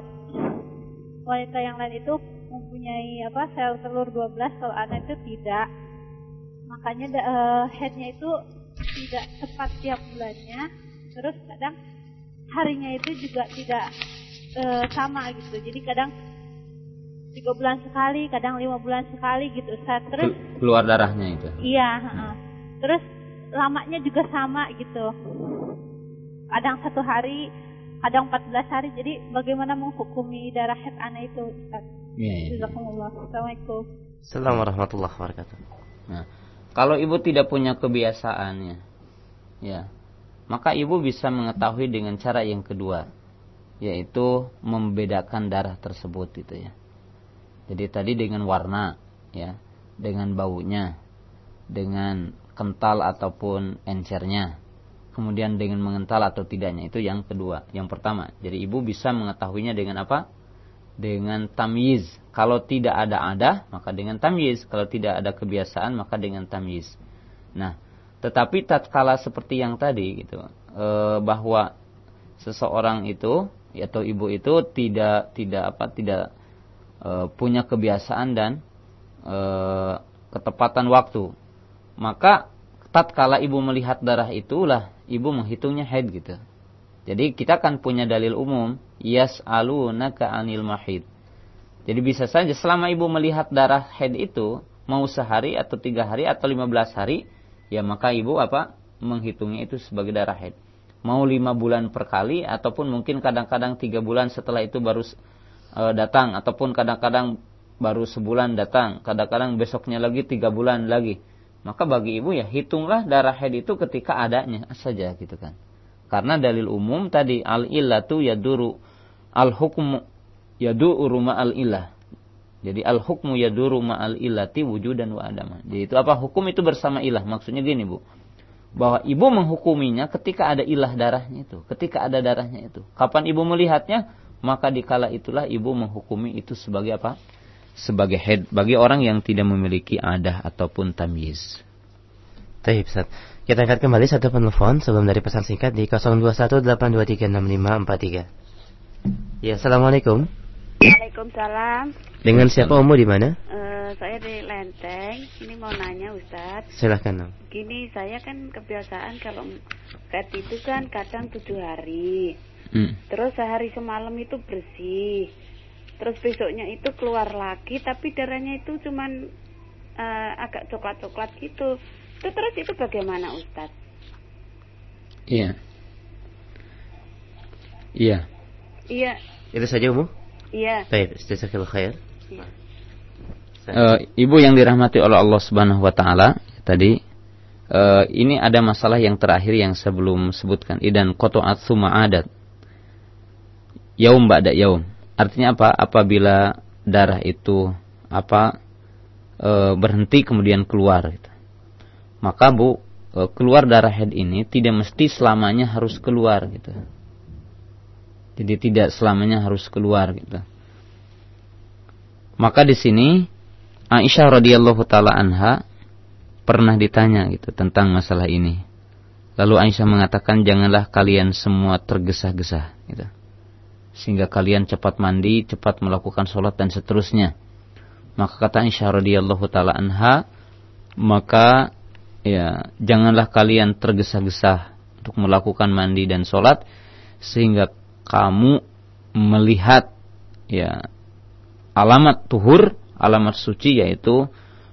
wanita yang lain itu mempunyai apa sel telur 12 kalau anak itu tidak makanya uh, headnya itu tidak tepat tiap bulannya terus kadang harinya itu juga tidak uh, sama gitu. Jadi kadang tiga bulan sekali kadang lima bulan sekali gitu saat terus keluar darahnya itu? Iya uh, terus lamanya juga sama gitu. Kadang satu hari kadang 14 hari. Jadi bagaimana menghukumi darah head anak itu Ustaz? Iya, iya. Assalamualaikum. Assalamualaikum warahmatullahi wabarakatuh. Nah kalau ibu tidak punya kebiasaannya ya maka ibu bisa mengetahui dengan cara yang kedua yaitu membedakan darah tersebut itu ya. Jadi tadi dengan warna ya dengan baunya dengan kental ataupun encernya kemudian dengan mengental atau tidaknya itu yang kedua yang pertama. Jadi ibu bisa mengetahuinya dengan apa dengan tamyiz. Kalau tidak ada ada maka dengan tamyiz. Kalau tidak ada kebiasaan maka dengan tamyiz. Nah tetapi tatkala seperti yang tadi gitu e, bahwa seseorang itu atau ibu itu tidak tidak apa tidak e, punya kebiasaan dan e, ketepatan waktu maka tatkala ibu melihat darah itulah ibu menghitungnya haid gitu. Jadi kita kan punya dalil umum, yas'alunaka 'anil mahid. Jadi bisa saja selama ibu melihat darah haid itu mau sehari atau tiga hari atau lima belas hari, ya maka ibu apa menghitungnya itu sebagai darah haid. Mau lima bulan per kali ataupun mungkin kadang-kadang tiga bulan setelah itu baru e, datang ataupun kadang-kadang baru sebulan datang, kadang-kadang besoknya lagi tiga bulan lagi maka bagi ibu ya hitunglah darah haid itu ketika adanya saja gitu kan. Karena dalil umum tadi al illatu yaduru al hukmu yaduru ma al illah. Jadi al hukmu yaduru ma al illati wujudan wa adama. Jadi itu apa hukum itu bersama ilah. Maksudnya gini Bu. Bahwa ibu menghukuminya ketika ada ilah darahnya itu, ketika ada darahnya itu. Kapan ibu melihatnya, maka dikala itulah ibu menghukumi itu sebagai apa? sebagai head bagi orang yang tidak memiliki adah ataupun tamyiz. Baik, Ustaz. Kita angkat kembali satu penelpon sebelum dari pesan singkat di 0218236543. Ya, Assalamualaikum. Waalaikumsalam. Dengan siapa Umu di mana? Uh, saya di Lenteng. Ini mau nanya Ustaz. Silahkan. Gini, saya kan kebiasaan kalau kat itu kan kadang tujuh hari. Hmm. Terus sehari semalam itu bersih terus besoknya itu keluar lagi tapi darahnya itu cuman uh, agak coklat-coklat gitu itu terus itu bagaimana Ustadz? Iya Iya Iya Itu saja Umu? Iya Baik, jazakallahu khair iya. Uh, Ibu yang dirahmati oleh Allah Subhanahu wa taala tadi uh, ini ada masalah yang terakhir yang sebelum sebutkan idan qata'at summa adat yaum ba'da yaum Artinya apa? Apabila darah itu apa e, berhenti kemudian keluar gitu. Maka Bu e, keluar darah head ini tidak mesti selamanya harus keluar gitu. Jadi tidak selamanya harus keluar gitu. Maka di sini Aisyah radhiyallahu taala anha pernah ditanya gitu tentang masalah ini. Lalu Aisyah mengatakan janganlah kalian semua tergesa-gesa gitu sehingga kalian cepat mandi, cepat melakukan sholat dan seterusnya. Maka kata Aisyah radhiyallahu taala anha, maka ya janganlah kalian tergesa-gesa untuk melakukan mandi dan sholat sehingga kamu melihat ya alamat tuhur, alamat suci yaitu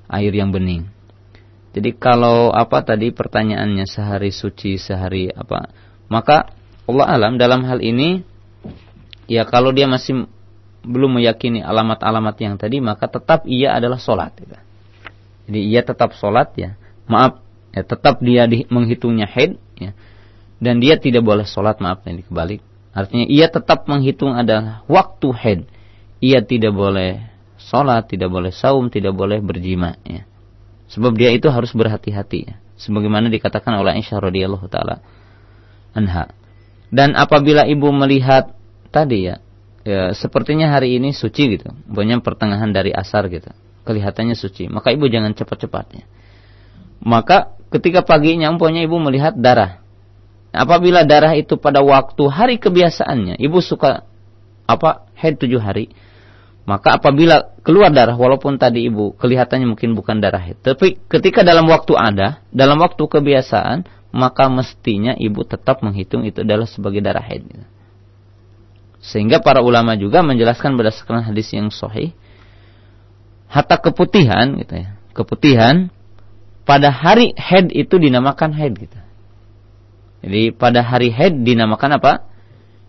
air yang bening. Jadi kalau apa tadi pertanyaannya sehari suci, sehari apa, maka Allah alam dalam hal ini ya kalau dia masih belum meyakini alamat-alamat yang tadi maka tetap ia adalah sholat. Ya. Jadi ia tetap sholat ya. Maaf, ya tetap dia di, menghitungnya haid ya. Dan dia tidak boleh sholat maaf ini kebalik. Artinya ia tetap menghitung ada waktu haid. Ia tidak boleh sholat, tidak boleh saum, tidak boleh berjima ya. Sebab dia itu harus berhati-hati ya. Sebagaimana dikatakan oleh Aisyah radhiyallahu taala anha. Dan apabila ibu melihat tadi ya, ya sepertinya hari ini suci gitu, banyak pertengahan dari asar gitu, kelihatannya suci, maka ibu jangan cepat-cepatnya. Maka ketika paginya umpamanya ibu melihat darah. Apabila darah itu pada waktu hari kebiasaannya, ibu suka apa head tujuh hari, maka apabila keluar darah walaupun tadi ibu kelihatannya mungkin bukan darah haid, tapi ketika dalam waktu ada, dalam waktu kebiasaan, maka mestinya ibu tetap menghitung itu adalah sebagai darah haid. Sehingga para ulama juga menjelaskan berdasarkan hadis yang sahih, hatta keputihan gitu ya. Keputihan pada hari haid itu dinamakan haid gitu. Jadi pada hari haid dinamakan apa?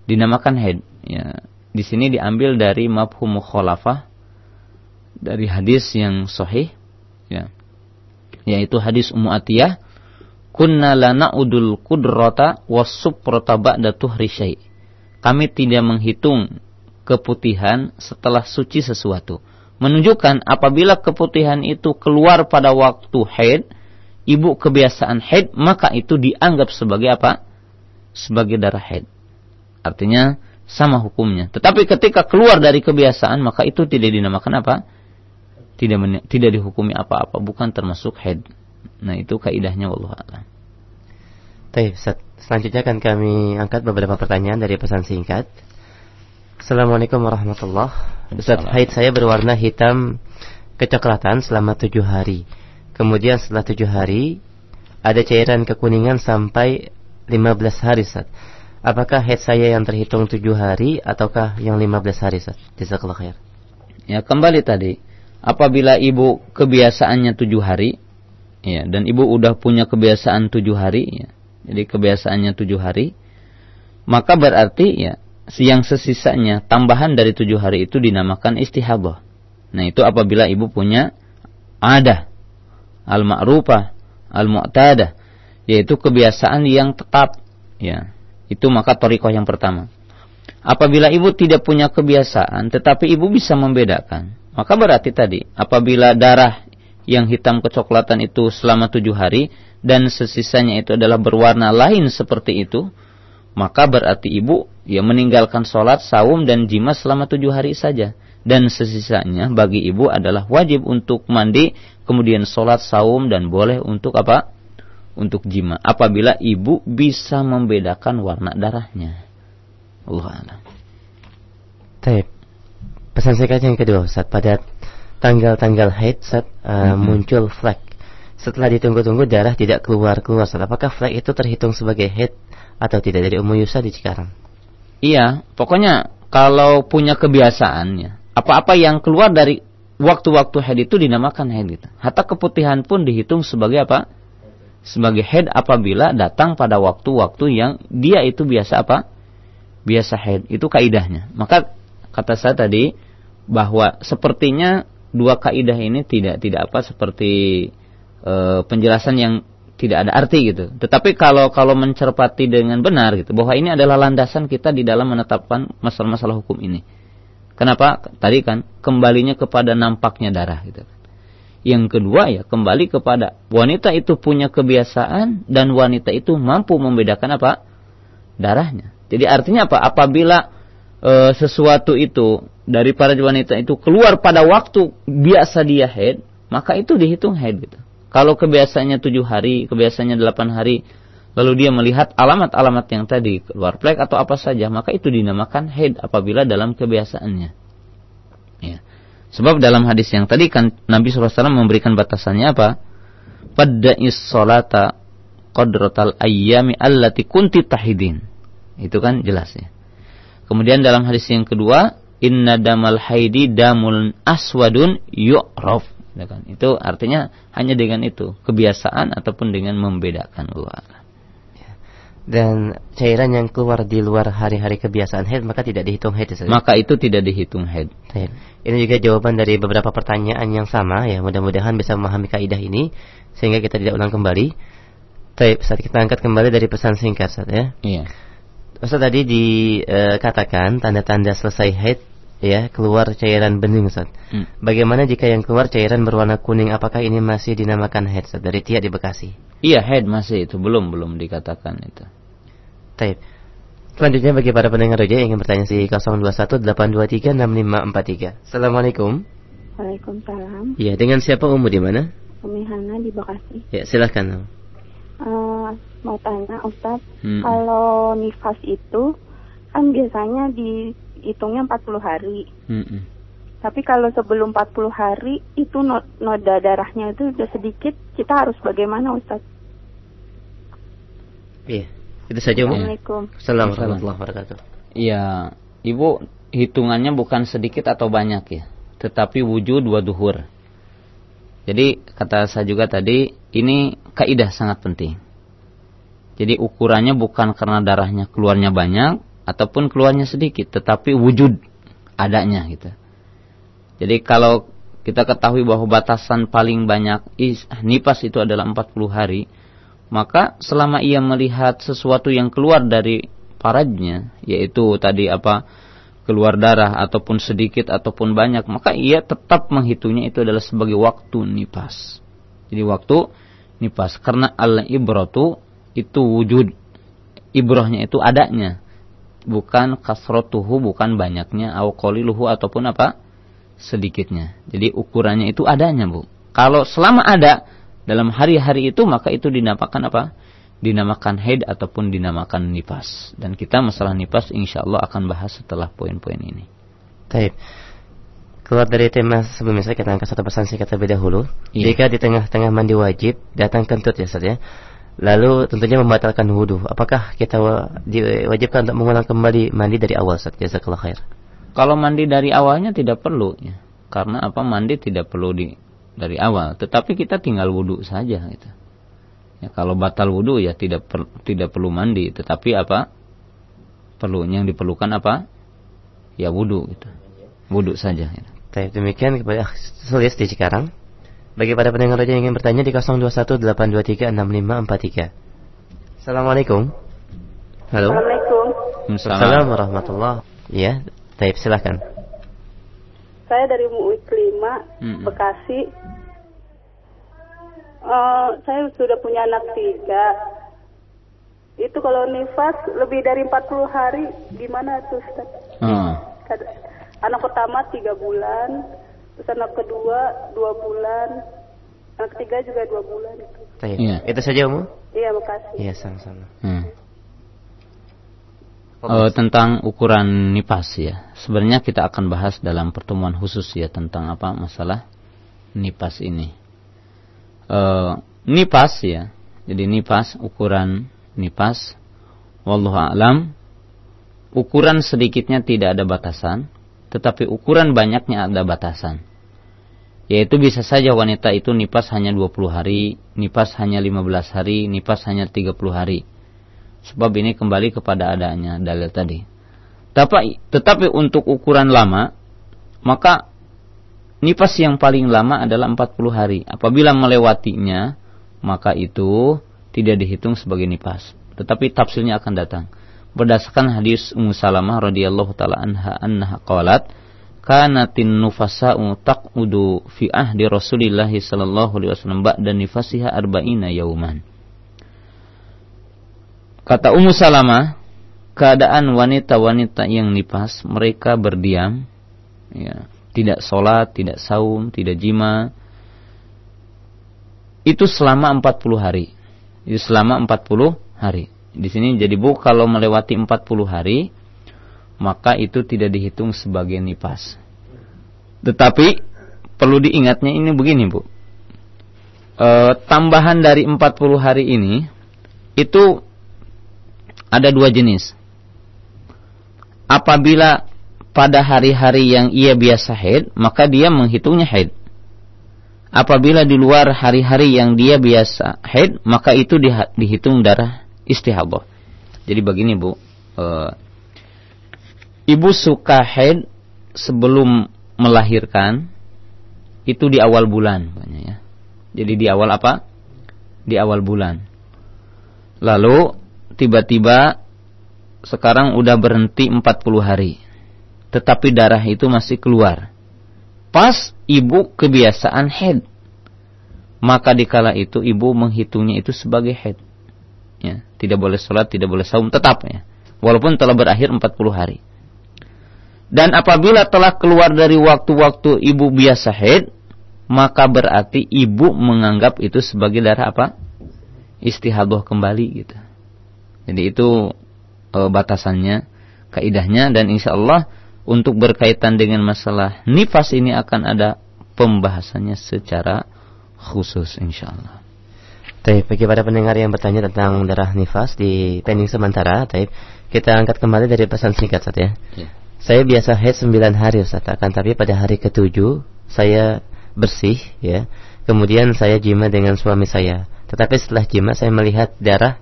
Dinamakan haid. Ya, di sini diambil dari mafhum mukhalafah dari hadis yang sahih ya yaitu hadis Ummu Atiyah kunna la na'udul qudrata wasuprata ba'da kami tidak menghitung keputihan setelah suci sesuatu menunjukkan apabila keputihan itu keluar pada waktu haid ibu kebiasaan haid maka itu dianggap sebagai apa sebagai darah haid artinya sama hukumnya. Tetapi ketika keluar dari kebiasaan maka itu tidak dinamakan apa? Tidak tidak dihukumi apa-apa, bukan termasuk head. Nah, itu kaidahnya wallahu a'lam. Baik, selanjutnya akan kami angkat beberapa pertanyaan dari pesan singkat. Assalamualaikum warahmatullahi Ustaz, haid saya berwarna hitam kecoklatan selama tujuh hari. Kemudian setelah tujuh hari ada cairan kekuningan sampai 15 hari Ustaz. Apakah head saya yang terhitung tujuh hari ataukah yang lima belas hari Ustaz? Jazakallah khair. Ya, kembali tadi. Apabila ibu kebiasaannya tujuh hari, ya, dan ibu udah punya kebiasaan tujuh hari, ya, jadi kebiasaannya tujuh hari, maka berarti ya, yang sesisanya tambahan dari tujuh hari itu dinamakan istihabah. Nah itu apabila ibu punya ada al-ma'rufah, al-mu'tadah, yaitu kebiasaan yang tetap, ya, itu maka torikoh yang pertama. Apabila ibu tidak punya kebiasaan, tetapi ibu bisa membedakan, maka berarti tadi, apabila darah yang hitam kecoklatan itu selama tujuh hari, dan sesisanya itu adalah berwarna lain seperti itu, maka berarti ibu ya meninggalkan sholat, saum, dan jima selama tujuh hari saja. Dan sesisanya bagi ibu adalah wajib untuk mandi, kemudian sholat, saum, dan boleh untuk apa? untuk jima apabila ibu bisa membedakan warna darahnya. Allah a'lam. Taib. Pesan singkat yang kedua, saat pada tanggal-tanggal haid saat uh, mm -hmm. muncul flek. Setelah ditunggu-tunggu darah tidak keluar-keluar, apakah flek itu terhitung sebagai haid atau tidak dari Ummu Yusa di Cikarang? Iya, pokoknya kalau punya kebiasaannya, apa-apa yang keluar dari waktu-waktu haid itu dinamakan haid gitu. Hatta keputihan pun dihitung sebagai apa? sebagai head apabila datang pada waktu-waktu yang dia itu biasa apa? Biasa head. Itu kaidahnya. Maka kata saya tadi bahwa sepertinya dua kaidah ini tidak tidak apa seperti e, penjelasan yang tidak ada arti gitu. Tetapi kalau kalau mencerpati dengan benar gitu bahwa ini adalah landasan kita di dalam menetapkan masalah-masalah hukum ini. Kenapa? Tadi kan kembalinya kepada nampaknya darah gitu. Yang kedua ya kembali kepada wanita itu punya kebiasaan dan wanita itu mampu membedakan apa? darahnya. Jadi artinya apa? Apabila e, sesuatu itu dari para wanita itu keluar pada waktu biasa dia head, maka itu dihitung head gitu. Kalau kebiasaannya tujuh hari, kebiasaannya delapan hari, lalu dia melihat alamat-alamat yang tadi keluar plek atau apa saja, maka itu dinamakan head apabila dalam kebiasaannya. Ya. Sebab dalam hadis yang tadi kan Nabi SAW memberikan batasannya apa? Pada solata qadratal ayyami allati kunti tahidin. Itu kan jelasnya. Kemudian dalam hadis yang kedua, inna damal haidi damul aswadun yu'raf. Ya kan? Itu artinya hanya dengan itu, kebiasaan ataupun dengan membedakan Allah. Dan cairan yang keluar di luar hari-hari kebiasaan haid maka tidak dihitung haid. Ya, Maka itu tidak dihitung haid. Ini juga jawaban dari beberapa pertanyaan yang sama ya. Mudah-mudahan bisa memahami kaidah ini sehingga kita tidak ulang kembali. Baik, saat kita angkat kembali dari pesan singkat Ustaz ya. Iya. Ustaz tadi dikatakan tanda-tanda selesai haid ya keluar cairan bening Ustaz. Hmm. Bagaimana jika yang keluar cairan berwarna kuning apakah ini masih dinamakan haid Ustaz dari Tia di Bekasi? Iya head masih itu belum belum dikatakan itu. Taib. Selanjutnya bagi para pendengar roja yang ingin bertanya di 0218236543. Assalamualaikum. Waalaikumsalam. Iya, dengan siapa umur di mana? Umi Hana di Bekasi. Ya, silahkan. Uh, mau tanya Ustaz, hmm. kalau nifas itu kan biasanya dihitungnya 40 hari. Hmm. Tapi kalau sebelum 40 hari itu noda darahnya itu sudah sedikit, kita harus bagaimana Ustaz? Iya, itu saja Bu. Assalamualaikum. Assalamualaikum warahmatullahi wabarakatuh. Iya, Ibu hitungannya bukan sedikit atau banyak ya, tetapi wujud dua duhur. Jadi kata saya juga tadi, ini kaidah sangat penting. Jadi ukurannya bukan karena darahnya keluarnya banyak ataupun keluarnya sedikit, tetapi wujud adanya gitu. Jadi kalau kita ketahui bahwa batasan paling banyak nipas itu adalah 40 hari, maka selama ia melihat sesuatu yang keluar dari paradnya, yaitu tadi apa keluar darah ataupun sedikit ataupun banyak, maka ia tetap menghitungnya itu adalah sebagai waktu nipas. Jadi waktu nipas karena al ibratu itu wujud ibrohnya itu adanya bukan kasrotuhu bukan banyaknya au qaliluhu ataupun apa sedikitnya. Jadi ukurannya itu adanya, Bu. Kalau selama ada dalam hari-hari itu maka itu dinamakan apa? Dinamakan haid ataupun dinamakan nifas. Dan kita masalah nifas insya Allah akan bahas setelah poin-poin ini. Baik. Keluar dari tema sebelumnya saya kita angkat satu pesan singkat terlebih dahulu. Iya. Jika di tengah-tengah mandi wajib datang kentut ya Ustaz ya. Lalu tentunya membatalkan wudhu. Apakah kita diwajibkan untuk mengulang kembali mandi dari awal Ustaz? Jazakallah khair. Kalau mandi dari awalnya tidak perlu ya. Karena apa mandi tidak perlu di dari awal, tetapi kita tinggal wudhu saja gitu. Ya, kalau batal wudhu ya tidak per, tidak perlu mandi, tetapi apa? Perlu yang diperlukan apa? Ya wudhu gitu. Wudhu saja. Gitu. Baik, demikian kepada Sulis di Cikarang. Bagi para pendengar yang ingin bertanya di 0218236543. Assalamualaikum. Halo. Assalamualaikum. Assalamualaikum warahmatullahi. Ya, Baik, silahkan. Saya dari MUI kelima, hmm. Bekasi. Uh, saya sudah punya anak tiga. Itu kalau nifas lebih dari 40 hari, gimana tuh Ustaz? Hmm. Anak pertama tiga bulan, terus anak kedua dua bulan, anak ketiga juga dua bulan. Itu. Iya. Itu saja, Umu? Iya, makasih. Iya, sama-sama. Hmm uh, tentang ukuran nipas ya. Sebenarnya kita akan bahas dalam pertemuan khusus ya tentang apa masalah nipas ini. Uh, nipas ya. Jadi nipas ukuran nipas wallahu alam ukuran sedikitnya tidak ada batasan, tetapi ukuran banyaknya ada batasan. Yaitu bisa saja wanita itu nipas hanya 20 hari, nipas hanya 15 hari, nipas hanya 30 hari Sebab ini kembali kepada adanya dalil tadi. Tapi, tetapi untuk ukuran lama, maka nifas yang paling lama adalah 40 hari. Apabila melewatinya, maka itu tidak dihitung sebagai nifas. Tetapi tafsirnya akan datang. Berdasarkan hadis Ummu Salamah radhiyallahu taala anha annaha qalat kanatin nufasa'u taqudu fi ahdi Rasulillah sallallahu alaihi wasallam ba'da nifasiha arba'ina yauman. Kata Ummu Salamah, keadaan wanita-wanita yang nipas, mereka berdiam, ya, tidak sholat, tidak saum, tidak jima, itu selama 40 hari. Itu selama 40 hari. Di sini jadi bu kalau melewati 40 hari maka itu tidak dihitung sebagai nipas. Tetapi perlu diingatnya ini begini bu. E, tambahan dari 40 hari ini itu ada dua jenis. Apabila pada hari-hari yang ia biasa haid, maka dia menghitungnya haid. Apabila di luar hari-hari yang dia biasa haid, maka itu di, dihitung darah istihadah. Jadi begini Bu, e, ibu suka haid sebelum melahirkan itu di awal bulan, ya. Jadi di awal apa? Di awal bulan. Lalu tiba-tiba sekarang udah berhenti 40 hari tetapi darah itu masih keluar. Pas ibu kebiasaan head. Maka dikala itu ibu menghitungnya itu sebagai head. Tidak boleh sholat, tidak boleh saum, tetap ya. Walaupun telah berakhir 40 hari. Dan apabila telah keluar dari waktu-waktu ibu biasa head, maka berarti ibu menganggap itu sebagai darah apa? Istihadah kembali gitu. Jadi itu e, batasannya, kaidahnya dan insya Allah untuk berkaitan dengan masalah nifas ini akan ada pembahasannya secara khusus insyaallah. Taib, bagi para pendengar yang bertanya tentang darah nifas di pending sementara, Taib, kita angkat kembali dari pesan singkat saja. Ya. ya. Saya biasa haid 9 hari Ustaz, akan tapi pada hari ketujuh saya bersih ya. Kemudian saya jima dengan suami saya. Tetapi setelah jima saya melihat darah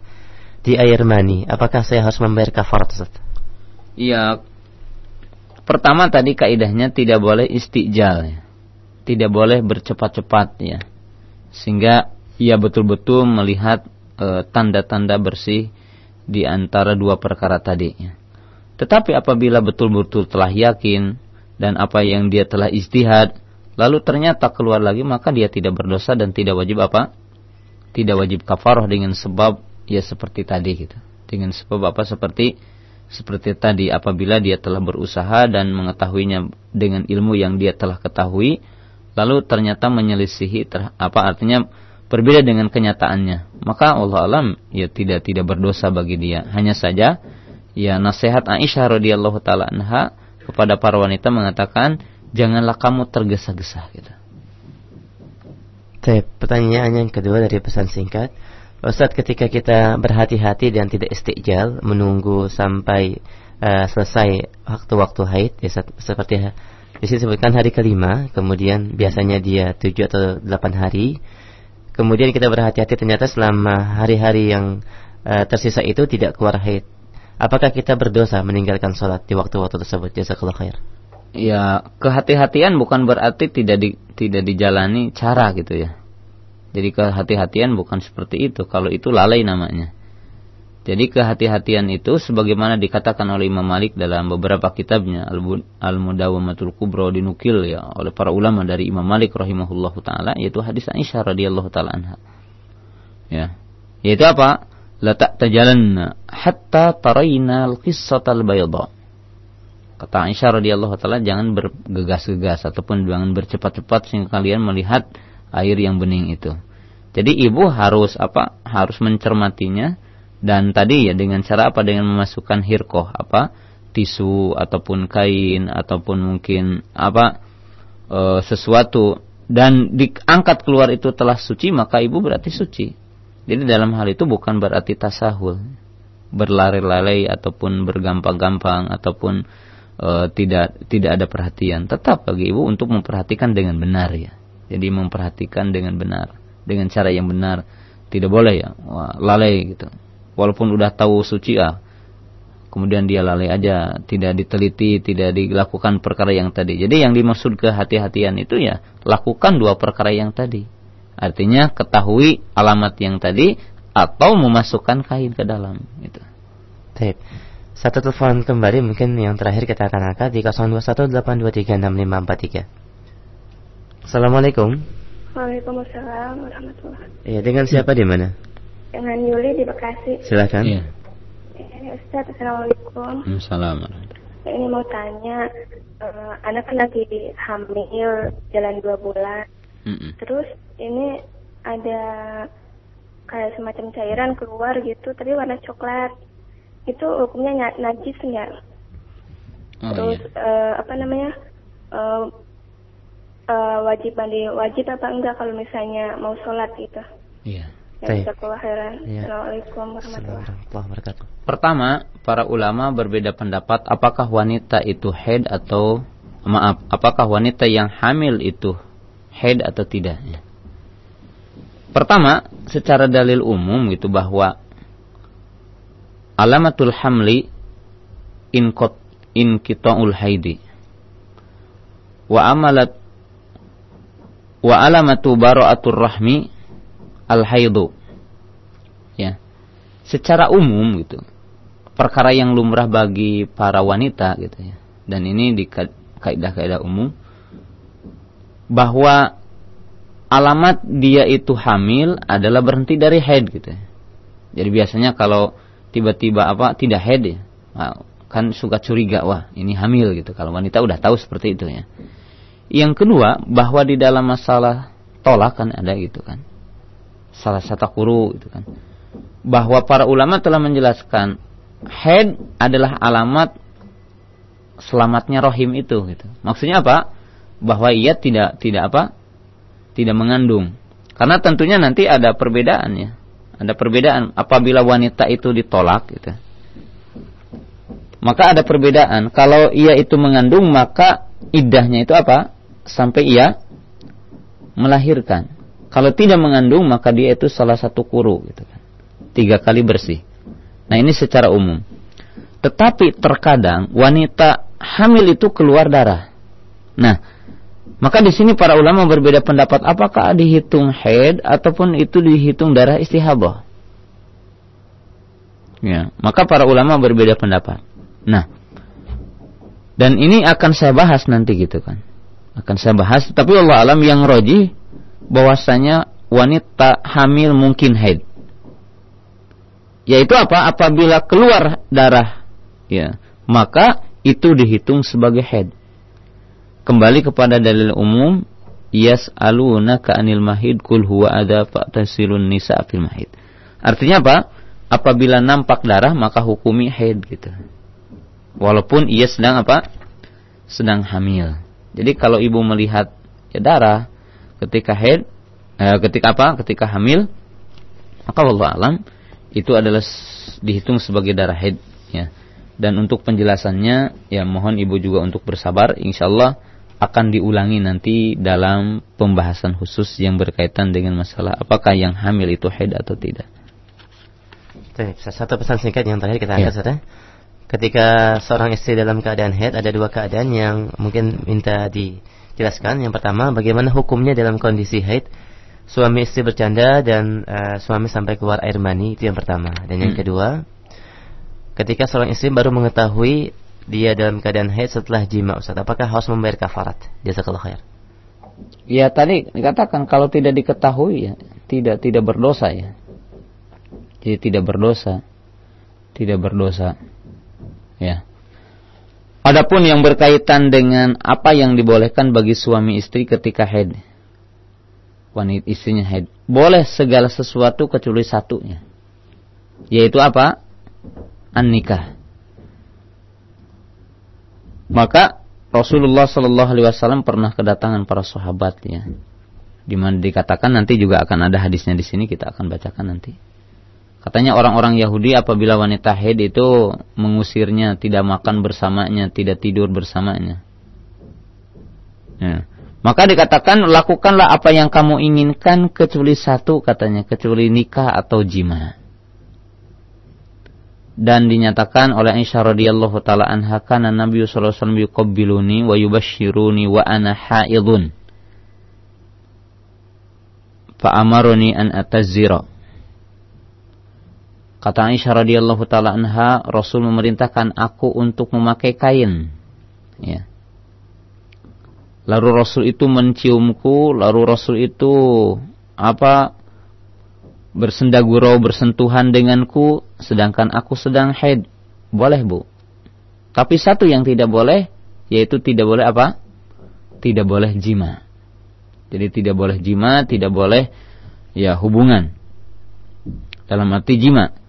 di air mani. Apakah saya harus membayar kafarat Ustaz? Iya, Pertama tadi kaidahnya tidak boleh istijal ya. Tidak boleh bercepat-cepat ya. Sehingga ia betul-betul melihat e, tanda-tanda e, bersih di antara dua perkara tadi. Tetapi apabila betul-betul telah yakin dan apa yang dia telah istihad lalu ternyata keluar lagi maka dia tidak berdosa dan tidak wajib apa? Tidak wajib kafarah dengan sebab ya seperti tadi gitu. Dengan sebab apa? Seperti seperti tadi apabila dia telah berusaha dan mengetahuinya dengan ilmu yang dia telah ketahui lalu ternyata menyelisihi ter, apa artinya berbeda dengan kenyataannya maka Allah alam ya tidak tidak berdosa bagi dia hanya saja ya nasihat Aisyah radhiyallahu taala anha kepada para wanita mengatakan janganlah kamu tergesa-gesa gitu. pertanyaan yang kedua dari pesan singkat Ustaz ketika kita berhati-hati dan tidak istiqjal menunggu sampai uh, selesai waktu-waktu haid ya, seperti di disebutkan hari kelima, kemudian biasanya dia tujuh atau delapan hari. Kemudian kita berhati-hati ternyata selama hari-hari yang uh, tersisa itu tidak keluar haid. Apakah kita berdosa meninggalkan sholat di waktu-waktu tersebut? Jazakallah khair. Ya, kehati-hatian bukan berarti tidak di, tidak dijalani cara gitu ya. Jadi kehati-hatian bukan seperti itu. Kalau itu lalai namanya. Jadi kehati-hatian itu sebagaimana dikatakan oleh Imam Malik dalam beberapa kitabnya Al-Mudawamatul Kubra dinukil ya oleh para ulama dari Imam Malik rahimahullahu taala yaitu hadis Aisyah radhiyallahu taala anha. Ya. Yaitu apa? La ta'tajalanna hatta tarayna al-qissatal bayda. Kata Aisyah radhiyallahu taala jangan bergegas-gegas ataupun jangan bercepat-cepat sehingga kalian melihat air yang bening itu. Jadi ibu harus apa? Harus mencermatinya dan tadi ya dengan cara apa? Dengan memasukkan hirkoh apa? Tisu ataupun kain ataupun mungkin apa? E, sesuatu dan diangkat keluar itu telah suci maka ibu berarti suci. Jadi dalam hal itu bukan berarti tasahul, berlari-lari ataupun bergampang-gampang ataupun e, tidak tidak ada perhatian. Tetap bagi ibu untuk memperhatikan dengan benar ya. Jadi memperhatikan dengan benar, dengan cara yang benar. Tidak boleh ya, wah, lalai gitu. Walaupun udah tahu suci ah, kemudian dia lalai aja, tidak diteliti, tidak dilakukan perkara yang tadi. Jadi yang dimaksud kehati-hatian itu ya lakukan dua perkara yang tadi. Artinya ketahui alamat yang tadi atau memasukkan kain ke dalam gitu. Baik. Satu telepon kembali mungkin yang terakhir kita akan angkat di 0218236543. Assalamualaikum. Waalaikumsalam warahmatullahi Iya, dengan siapa di mana? Dengan Yuli di Bekasi. Silakan. Iya. Ya, Ustaz, Assalamualaikum. Assalamualaikum. Ini mau tanya, uh, anak kan lagi hamil jalan dua bulan. Mm -mm. Terus ini ada kayak semacam cairan keluar gitu, tapi warna coklat. Itu hukumnya najis nggak? Oh, Terus iya. uh, apa namanya? Uh, uh, wajib mandi wajib apa enggak kalau misalnya mau sholat gitu? Iya. Ya, Assalamualaikum warahmatullahi wabarakatuh. Pertama, para ulama berbeda pendapat apakah wanita itu head atau maaf, apakah wanita yang hamil itu head atau tidak. Ya. Pertama, secara dalil umum gitu bahwa alamatul hamli in kot in kita'ul haidi wa amalat wa alamatu bara'atur rahmi al haidu ya. Secara umum gitu. Perkara yang lumrah bagi para wanita gitu ya. Dan ini di kaidah-kaidah umum. Bahwa alamat dia itu hamil adalah berhenti dari haid gitu ya. Jadi biasanya kalau tiba-tiba apa tidak head ya. Nah, kan suka curiga wah ini hamil gitu. Kalau wanita udah tahu seperti itu ya. Yang kedua bahwa di dalam masalah tolak kan ada gitu kan salah satu kuru gitu kan bahwa para ulama telah menjelaskan head adalah alamat selamatnya rohim itu gitu maksudnya apa bahwa ia tidak tidak apa tidak mengandung karena tentunya nanti ada perbedaan ya ada perbedaan apabila wanita itu ditolak gitu. Maka ada perbedaan. Kalau ia itu mengandung maka idahnya itu apa? Sampai ia melahirkan. Kalau tidak mengandung maka dia itu salah satu kuru gitu kan. Tiga kali bersih. Nah ini secara umum. Tetapi terkadang wanita hamil itu keluar darah. Nah, maka di sini para ulama berbeda pendapat apakah dihitung haid ataupun itu dihitung darah istihabah. Ya, maka para ulama berbeda pendapat. Nah, dan ini akan saya bahas nanti gitu kan. Akan saya bahas, tapi Allah alam yang roji bahwasanya wanita hamil mungkin haid. Yaitu apa? Apabila keluar darah, ya, maka itu dihitung sebagai haid kembali kepada dalil umum yas'alunaka anil mahid kul huwa ada fa'tasilun nisa fil mahid. Artinya apa? Apabila nampak darah maka hukumi haid gitu. Walaupun ia sedang apa? Sedang hamil. Jadi kalau ibu melihat ya darah ketika haid eh, ketika apa? Ketika hamil maka Allah alam itu adalah dihitung sebagai darah haid ya. Dan untuk penjelasannya ya mohon ibu juga untuk bersabar insyaallah akan diulangi nanti dalam pembahasan khusus yang berkaitan dengan masalah apakah yang hamil itu haid atau tidak. Satu pesan singkat yang terakhir kita angkat ya. Ketika seorang istri dalam keadaan haid ada dua keadaan yang mungkin minta dijelaskan. Yang pertama, bagaimana hukumnya dalam kondisi haid suami istri bercanda dan uh, suami sampai keluar air mani itu yang pertama. Dan yang hmm. kedua, ketika seorang istri baru mengetahui dia dalam keadaan haid setelah jima Ustaz, apakah harus membayar kafarat? Jazakallahu khair. Ya tadi dikatakan kalau tidak diketahui ya tidak tidak berdosa ya. Jadi tidak berdosa. Tidak berdosa. Ya. Adapun yang berkaitan dengan apa yang dibolehkan bagi suami istri ketika haid. Wanita istrinya haid. Boleh segala sesuatu kecuali satunya. Yaitu apa? An-nikah. Maka Rasulullah Shallallahu Alaihi Wasallam pernah kedatangan para sahabat ya, di mana dikatakan nanti juga akan ada hadisnya di sini kita akan bacakan nanti. Katanya orang-orang Yahudi apabila wanita haid itu mengusirnya, tidak makan bersamanya, tidak tidur bersamanya. Ya. Maka dikatakan lakukanlah apa yang kamu inginkan kecuali satu katanya, kecuali nikah atau jima dan dinyatakan oleh Aisyah radhiyallahu taala anha kana Nabi sallallahu alaihi wasallam yuqabbiluni wa yubashshiruni wa ana haidun fa amaruni an atazira Kata Aisyah radhiyallahu taala anha Rasul memerintahkan aku untuk memakai kain ya Lalu Rasul itu menciumku lalu Rasul itu apa bersenda gurau bersentuhan denganku sedangkan aku sedang haid. Boleh, Bu. Tapi satu yang tidak boleh yaitu tidak boleh apa? Tidak boleh jima. Jadi tidak boleh jima, tidak boleh ya hubungan. Dalam arti jima.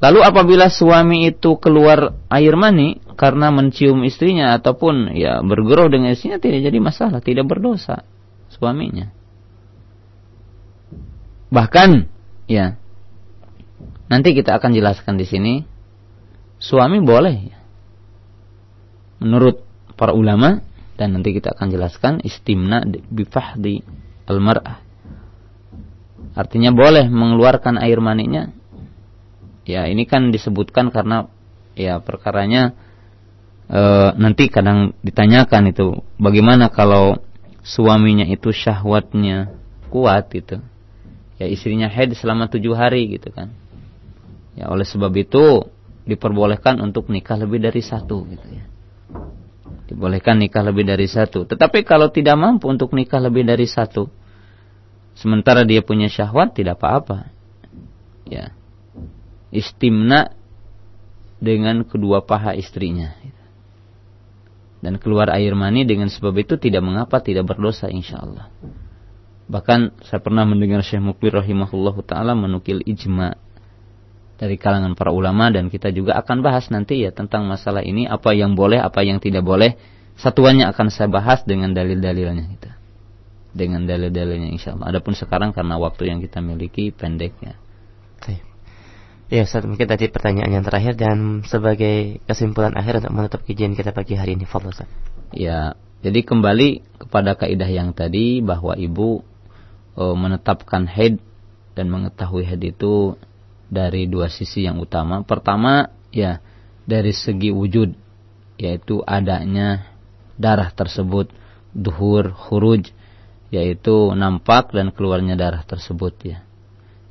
Lalu apabila suami itu keluar air mani karena mencium istrinya ataupun ya bergurau dengan istrinya tidak jadi masalah, tidak berdosa suaminya. Bahkan ya. Nanti kita akan jelaskan di sini suami boleh ya. Menurut para ulama dan nanti kita akan jelaskan istimna bifahdi al-mar'ah. Artinya boleh mengeluarkan air maninya. Ya, ini kan disebutkan karena ya perkaranya e, nanti kadang ditanyakan itu bagaimana kalau suaminya itu syahwatnya kuat itu ya istrinya haid selama tujuh hari gitu kan. Ya oleh sebab itu diperbolehkan untuk nikah lebih dari satu gitu ya. Dibolehkan nikah lebih dari satu. Tetapi kalau tidak mampu untuk nikah lebih dari satu sementara dia punya syahwat tidak apa-apa. Ya istimna dengan kedua paha istrinya dan keluar air mani dengan sebab itu tidak mengapa tidak berdosa insya Allah. Bahkan saya pernah mendengar Syekh Mukbir rahimahullah taala menukil ijma dari kalangan para ulama dan kita juga akan bahas nanti ya tentang masalah ini apa yang boleh apa yang tidak boleh satuannya akan saya bahas dengan dalil-dalilnya kita dengan dalil-dalilnya insya Allah. Adapun sekarang karena waktu yang kita miliki pendeknya. Ya Ustaz, mungkin tadi pertanyaan yang terakhir dan sebagai kesimpulan akhir untuk menutup kajian kita pagi hari ini, Fadl Ustaz. Ya, jadi kembali kepada kaidah yang tadi bahwa ibu e, menetapkan head dan mengetahui head itu dari dua sisi yang utama. Pertama, ya dari segi wujud, yaitu adanya darah tersebut, duhur, huruj, yaitu nampak dan keluarnya darah tersebut ya.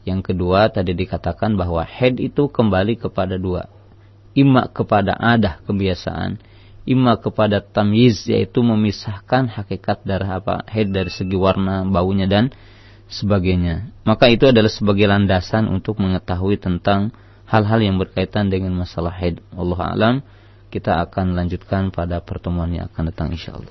Yang kedua tadi dikatakan bahwa head itu kembali kepada dua. Ima kepada adah kebiasaan. Ima kepada tamyiz yaitu memisahkan hakikat darah apa head dari segi warna, baunya dan sebagainya. Maka itu adalah sebagai landasan untuk mengetahui tentang hal-hal yang berkaitan dengan masalah head. Allah alam kita akan lanjutkan pada pertemuan yang akan datang insyaallah.